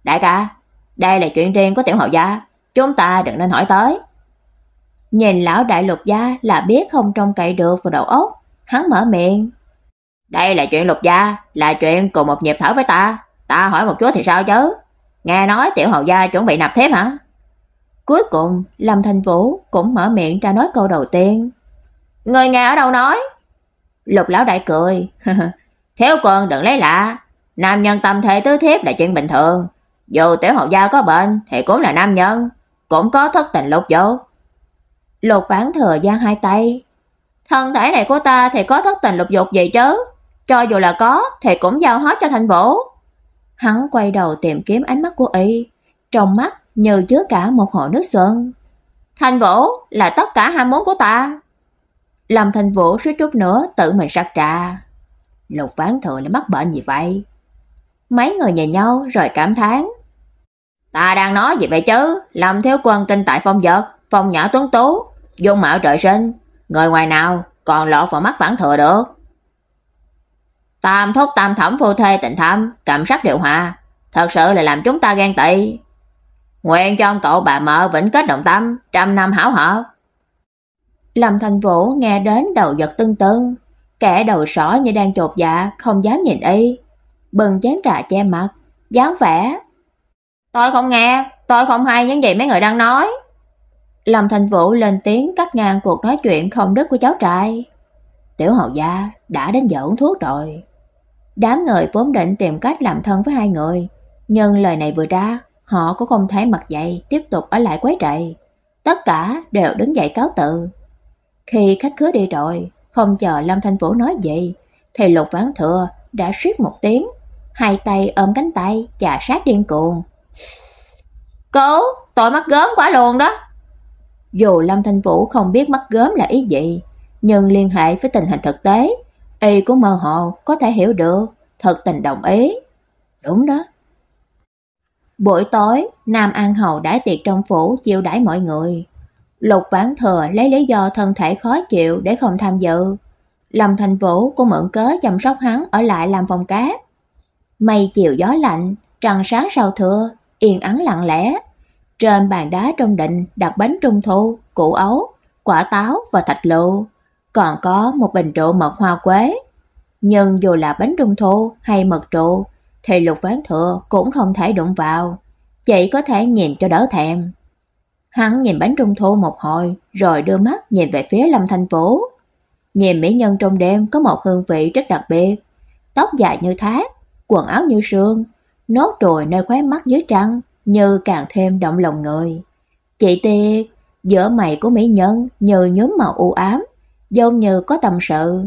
Đại ca, đây là chuyện riêng của tiểu hậu gia, chúng ta đừng nên hỏi tới. Nhìn lão đại lục gia là biết không trông cậy được vào đầu óc, hắn mở miệng. Đây là chuyện lục gia, là chuyện cùng một nhịp thở với ta, ta hỏi một chút thì sao chứ? Nghe nói tiểu hậu gia chuẩn bị nạp thiếp hả? Cuối cùng, Lâm Thành Vũ cũng mở miệng ra nói câu đầu tiên. Người nghe ở đâu nói? Lục lão đại cười. Thiếu quân đừng lấy lạ, nam nhân tâm thể tứ thiếp là chuyện bình thường, dù tiểu hậu gia có bệnh thì cũng là nam nhân, cũng có thất tình lục dục. Lục Vãn Thừa giang hai tay. Thân thể này của ta thì có thất tình lục dục gì chứ? Cho dù là có thì cũng giao hết cho Thành Vũ. Hắn quay đầu tìm kiếm ánh mắt của y, trong mắt như chứa cả một hồ nước xuân. Thành Vũ là tất cả ham muốn của ta. Lâm Thành Vũ suýt chút nữa tự mình sặc trà. Lục Vãn Thừa là mắc bệnh gì vậy? Mấy người nhìn nhau rồi cảm thán. Ta đang nói gì vậy chứ? Lâm thiếu quân kinh tại phong vật, phong nhã tuấn tú, dung mạo trời sinh, người ngoài nào còn lọt vào mắt Vãn Thừa được. Tam thúc tam thẩm vô thê tình thâm, cảm sắc điều hòa, thật sự là làm chúng ta ghen tị. Nguyện cho ông cậu bà mợ vĩnh kết động tâm, trăm năm hảo hợp. Lâm Thành Vũ nghe đến đầu giật tưng tưng, kẻ đầu sỏ như đang chột dạ, không dám nhìn y. Bừng chén trà che mặt, dáng vẻ. Tôi không nghe, tôi không hay những gì mấy người đang nói. Lâm Thành Vũ lên tiếng cắt ngang cuộc nói chuyện không đứt của cháu trai. Tiểu hậu gia đã đến giờ uống thuốc rồi. Đám người vốn định tìm cách làm thân với hai người, nhưng lời này vừa ra, họ cũng không thấy mặt dậy tiếp tục ở lại quấy rầy. Tất cả đều đứng dậy cáo từ. Khi khách khứa đi rồi, không chờ Lâm Thanh Vũ nói gì, thì Lục Vãn Thừa đã suýt một tiếng, hai tay ôm cánh tay, chà sát điên cuồng. Cố, tội mắt gớm quá luôn đó. Dù Lâm Thanh Vũ không biết mắt gớm là ý gì, nhưng liên hệ với tình hình thực tế, y cũng mơ hồ có thể hiểu được, thật tình đồng ý. Đúng đó. Buổi tối, Nam An Hầu đãi tiệc trong phủ chiêu đãi mọi người. Lục Vãn Thừa lấy lý do thân thể khó chịu để không tham dự. Lâm Thành Vũ cũng mượn cớ chăm sóc hắn ở lại làm phòng cá. Mây chiều gió lạnh, trăng sáng sau thưa, yên ắng lặng lẽ. Trên bàn đá trong định đặt bánh trung thu, củ ấu, quả táo và thạch lựu, còn có một bình rượu mật hoa quế. Nhưng dù là bánh trung thu hay mật rượu, thì Lục ván Thừa cũng không thể đụng vào, chỉ có thể nhìn cho đỡ thèm. Hắn nhìn bánh trung thu một hồi, rồi đưa mắt nhìn về phía Lâm Thanh Vũ. Nhìn mỹ nhân trong đêm có một hương vị rất đặc biệt, tóc dài như thác, quần áo như sương, nốt ruồi nơi khóe mắt dưới trăng như càng thêm động lòng người. Chị Tiệt, giữa mày của mỹ nhân như nhóm màu u ám, giống như có tâm sự.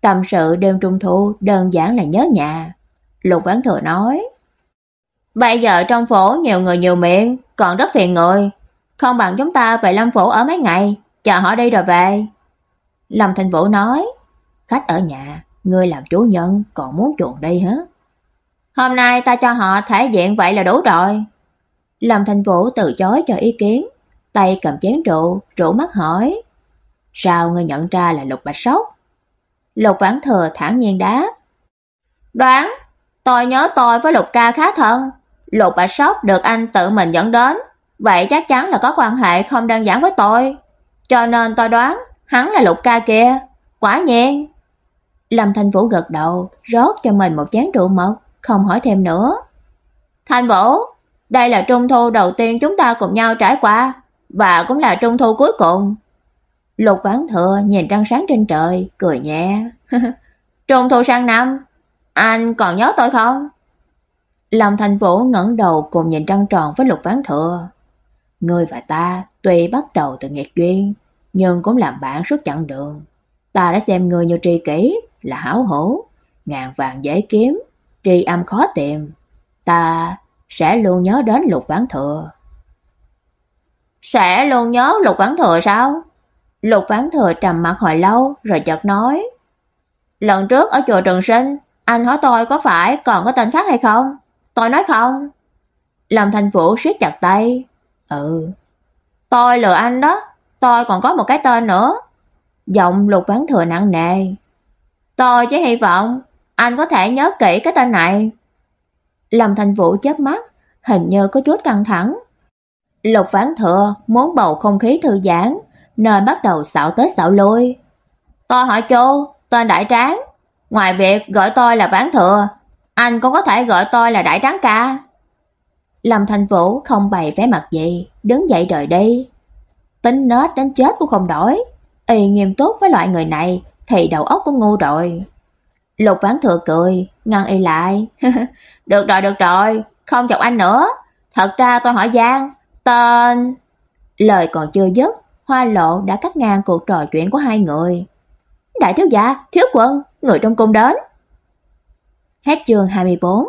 Tâm sự đêm trung thu đơn giản là nhớ nhà. Lục Vãn Thừa nói. Bây giờ trong phố nhiều người nhiều miệng, còn rất phiền người. không bằng chúng ta về Lâm phủ ở mấy ngày, chờ họ đi rồi về." Lâm Thành Vũ nói, "Khách ở nhà, ngươi làm chủ nhân còn muốn chuồn đi hả?" "Hôm nay ta cho họ thể diện vậy là đủ rồi." Lâm Thành Vũ từ chối cho ý kiến, tay cầm chén rượu, rủ mắt hỏi: "Sao ngươi nhận ra là Lục Bạch Sóc?" Lục Vãn Thừa thản nhiên đáp: "Đoán, tôi nhớ tôi với Lục ca khá thân, Lục Bạch Sóc được anh tự mình dẫn đến, vậy chắc chắn là có quan hệ không đơn giản với tôi, cho nên tôi đoán hắn là Lục ca kia, quả nhiên." Lâm Thanh Vũ gật đầu, rót cho mình một chén rượu mật, không hỏi thêm nữa. "Thanh Vũ, đây là trung thu đầu tiên chúng ta cùng nhau trải qua, và cũng là trung thu cuối cùng." Lục Vãn Thừa nhìn trăng sáng trên trời, cười nhẹ. "Trung thu sang năm, anh còn nhớ tôi không?" Lâm Thành Vũ ngẩng đầu cùng nhìn trăng tròn với Lục Vãn Thừa. Ngươi và ta tuy bắt đầu từ nghiệt duyên, nhưng cũng làm bạn suốt chặng đường. Ta đã xem ngươi như tri kỷ, là hảo hữu, ngàn vàng dễ kiếm, tri âm khó tìm. Ta sẽ luôn nhớ đến Lục Vãn Thừa. Sẽ luôn nhớ Lục Vãn Thừa sao? Lục ván Thừa trầm mặt hồi lâu rồi chợt nói. Lần trước ở chùa Trường Sinh, anh hỏi tôi có phải còn có tên khác hay không? Tôi nói không. Lâm Thành Vũ siết chặt tay. Ừ. Tôi lừa anh đó, tôi còn có một cái tên nữa. Giọng Lục ván Thừa nặng nề. Tôi chỉ hy vọng anh có thể nhớ kỹ cái tên này. Lâm Thành Vũ chớp mắt, hình như có chút căng thẳng. Lục Vãn Thừa muốn bầu không khí thư giãn, nên bắt đầu xảo tới xảo lui. Tôi hỏi chú, tên Đại Tráng, ngoài việc gọi tôi là Vãn Thừa, anh cũng có thể gọi tôi là Đại Tráng ca. Lâm Thành Vũ không bày vẻ mặt gì, đứng dậy rời đi. Tính nết đến chết cũng không đổi, y nghiêm túc với loại người này thì đầu óc cũng ngu rồi. Lục Vãn Thừa cười, ngăn y lại. được rồi, được rồi, không chọc anh nữa. Thật ra tôi hỏi Giang, tên... Lời còn chưa dứt, Hoa Lộ đã cắt ngang cuộc trò chuyện của hai người. Đại thiếu gia, thiếu quân, người trong cung đến. Hết chương 24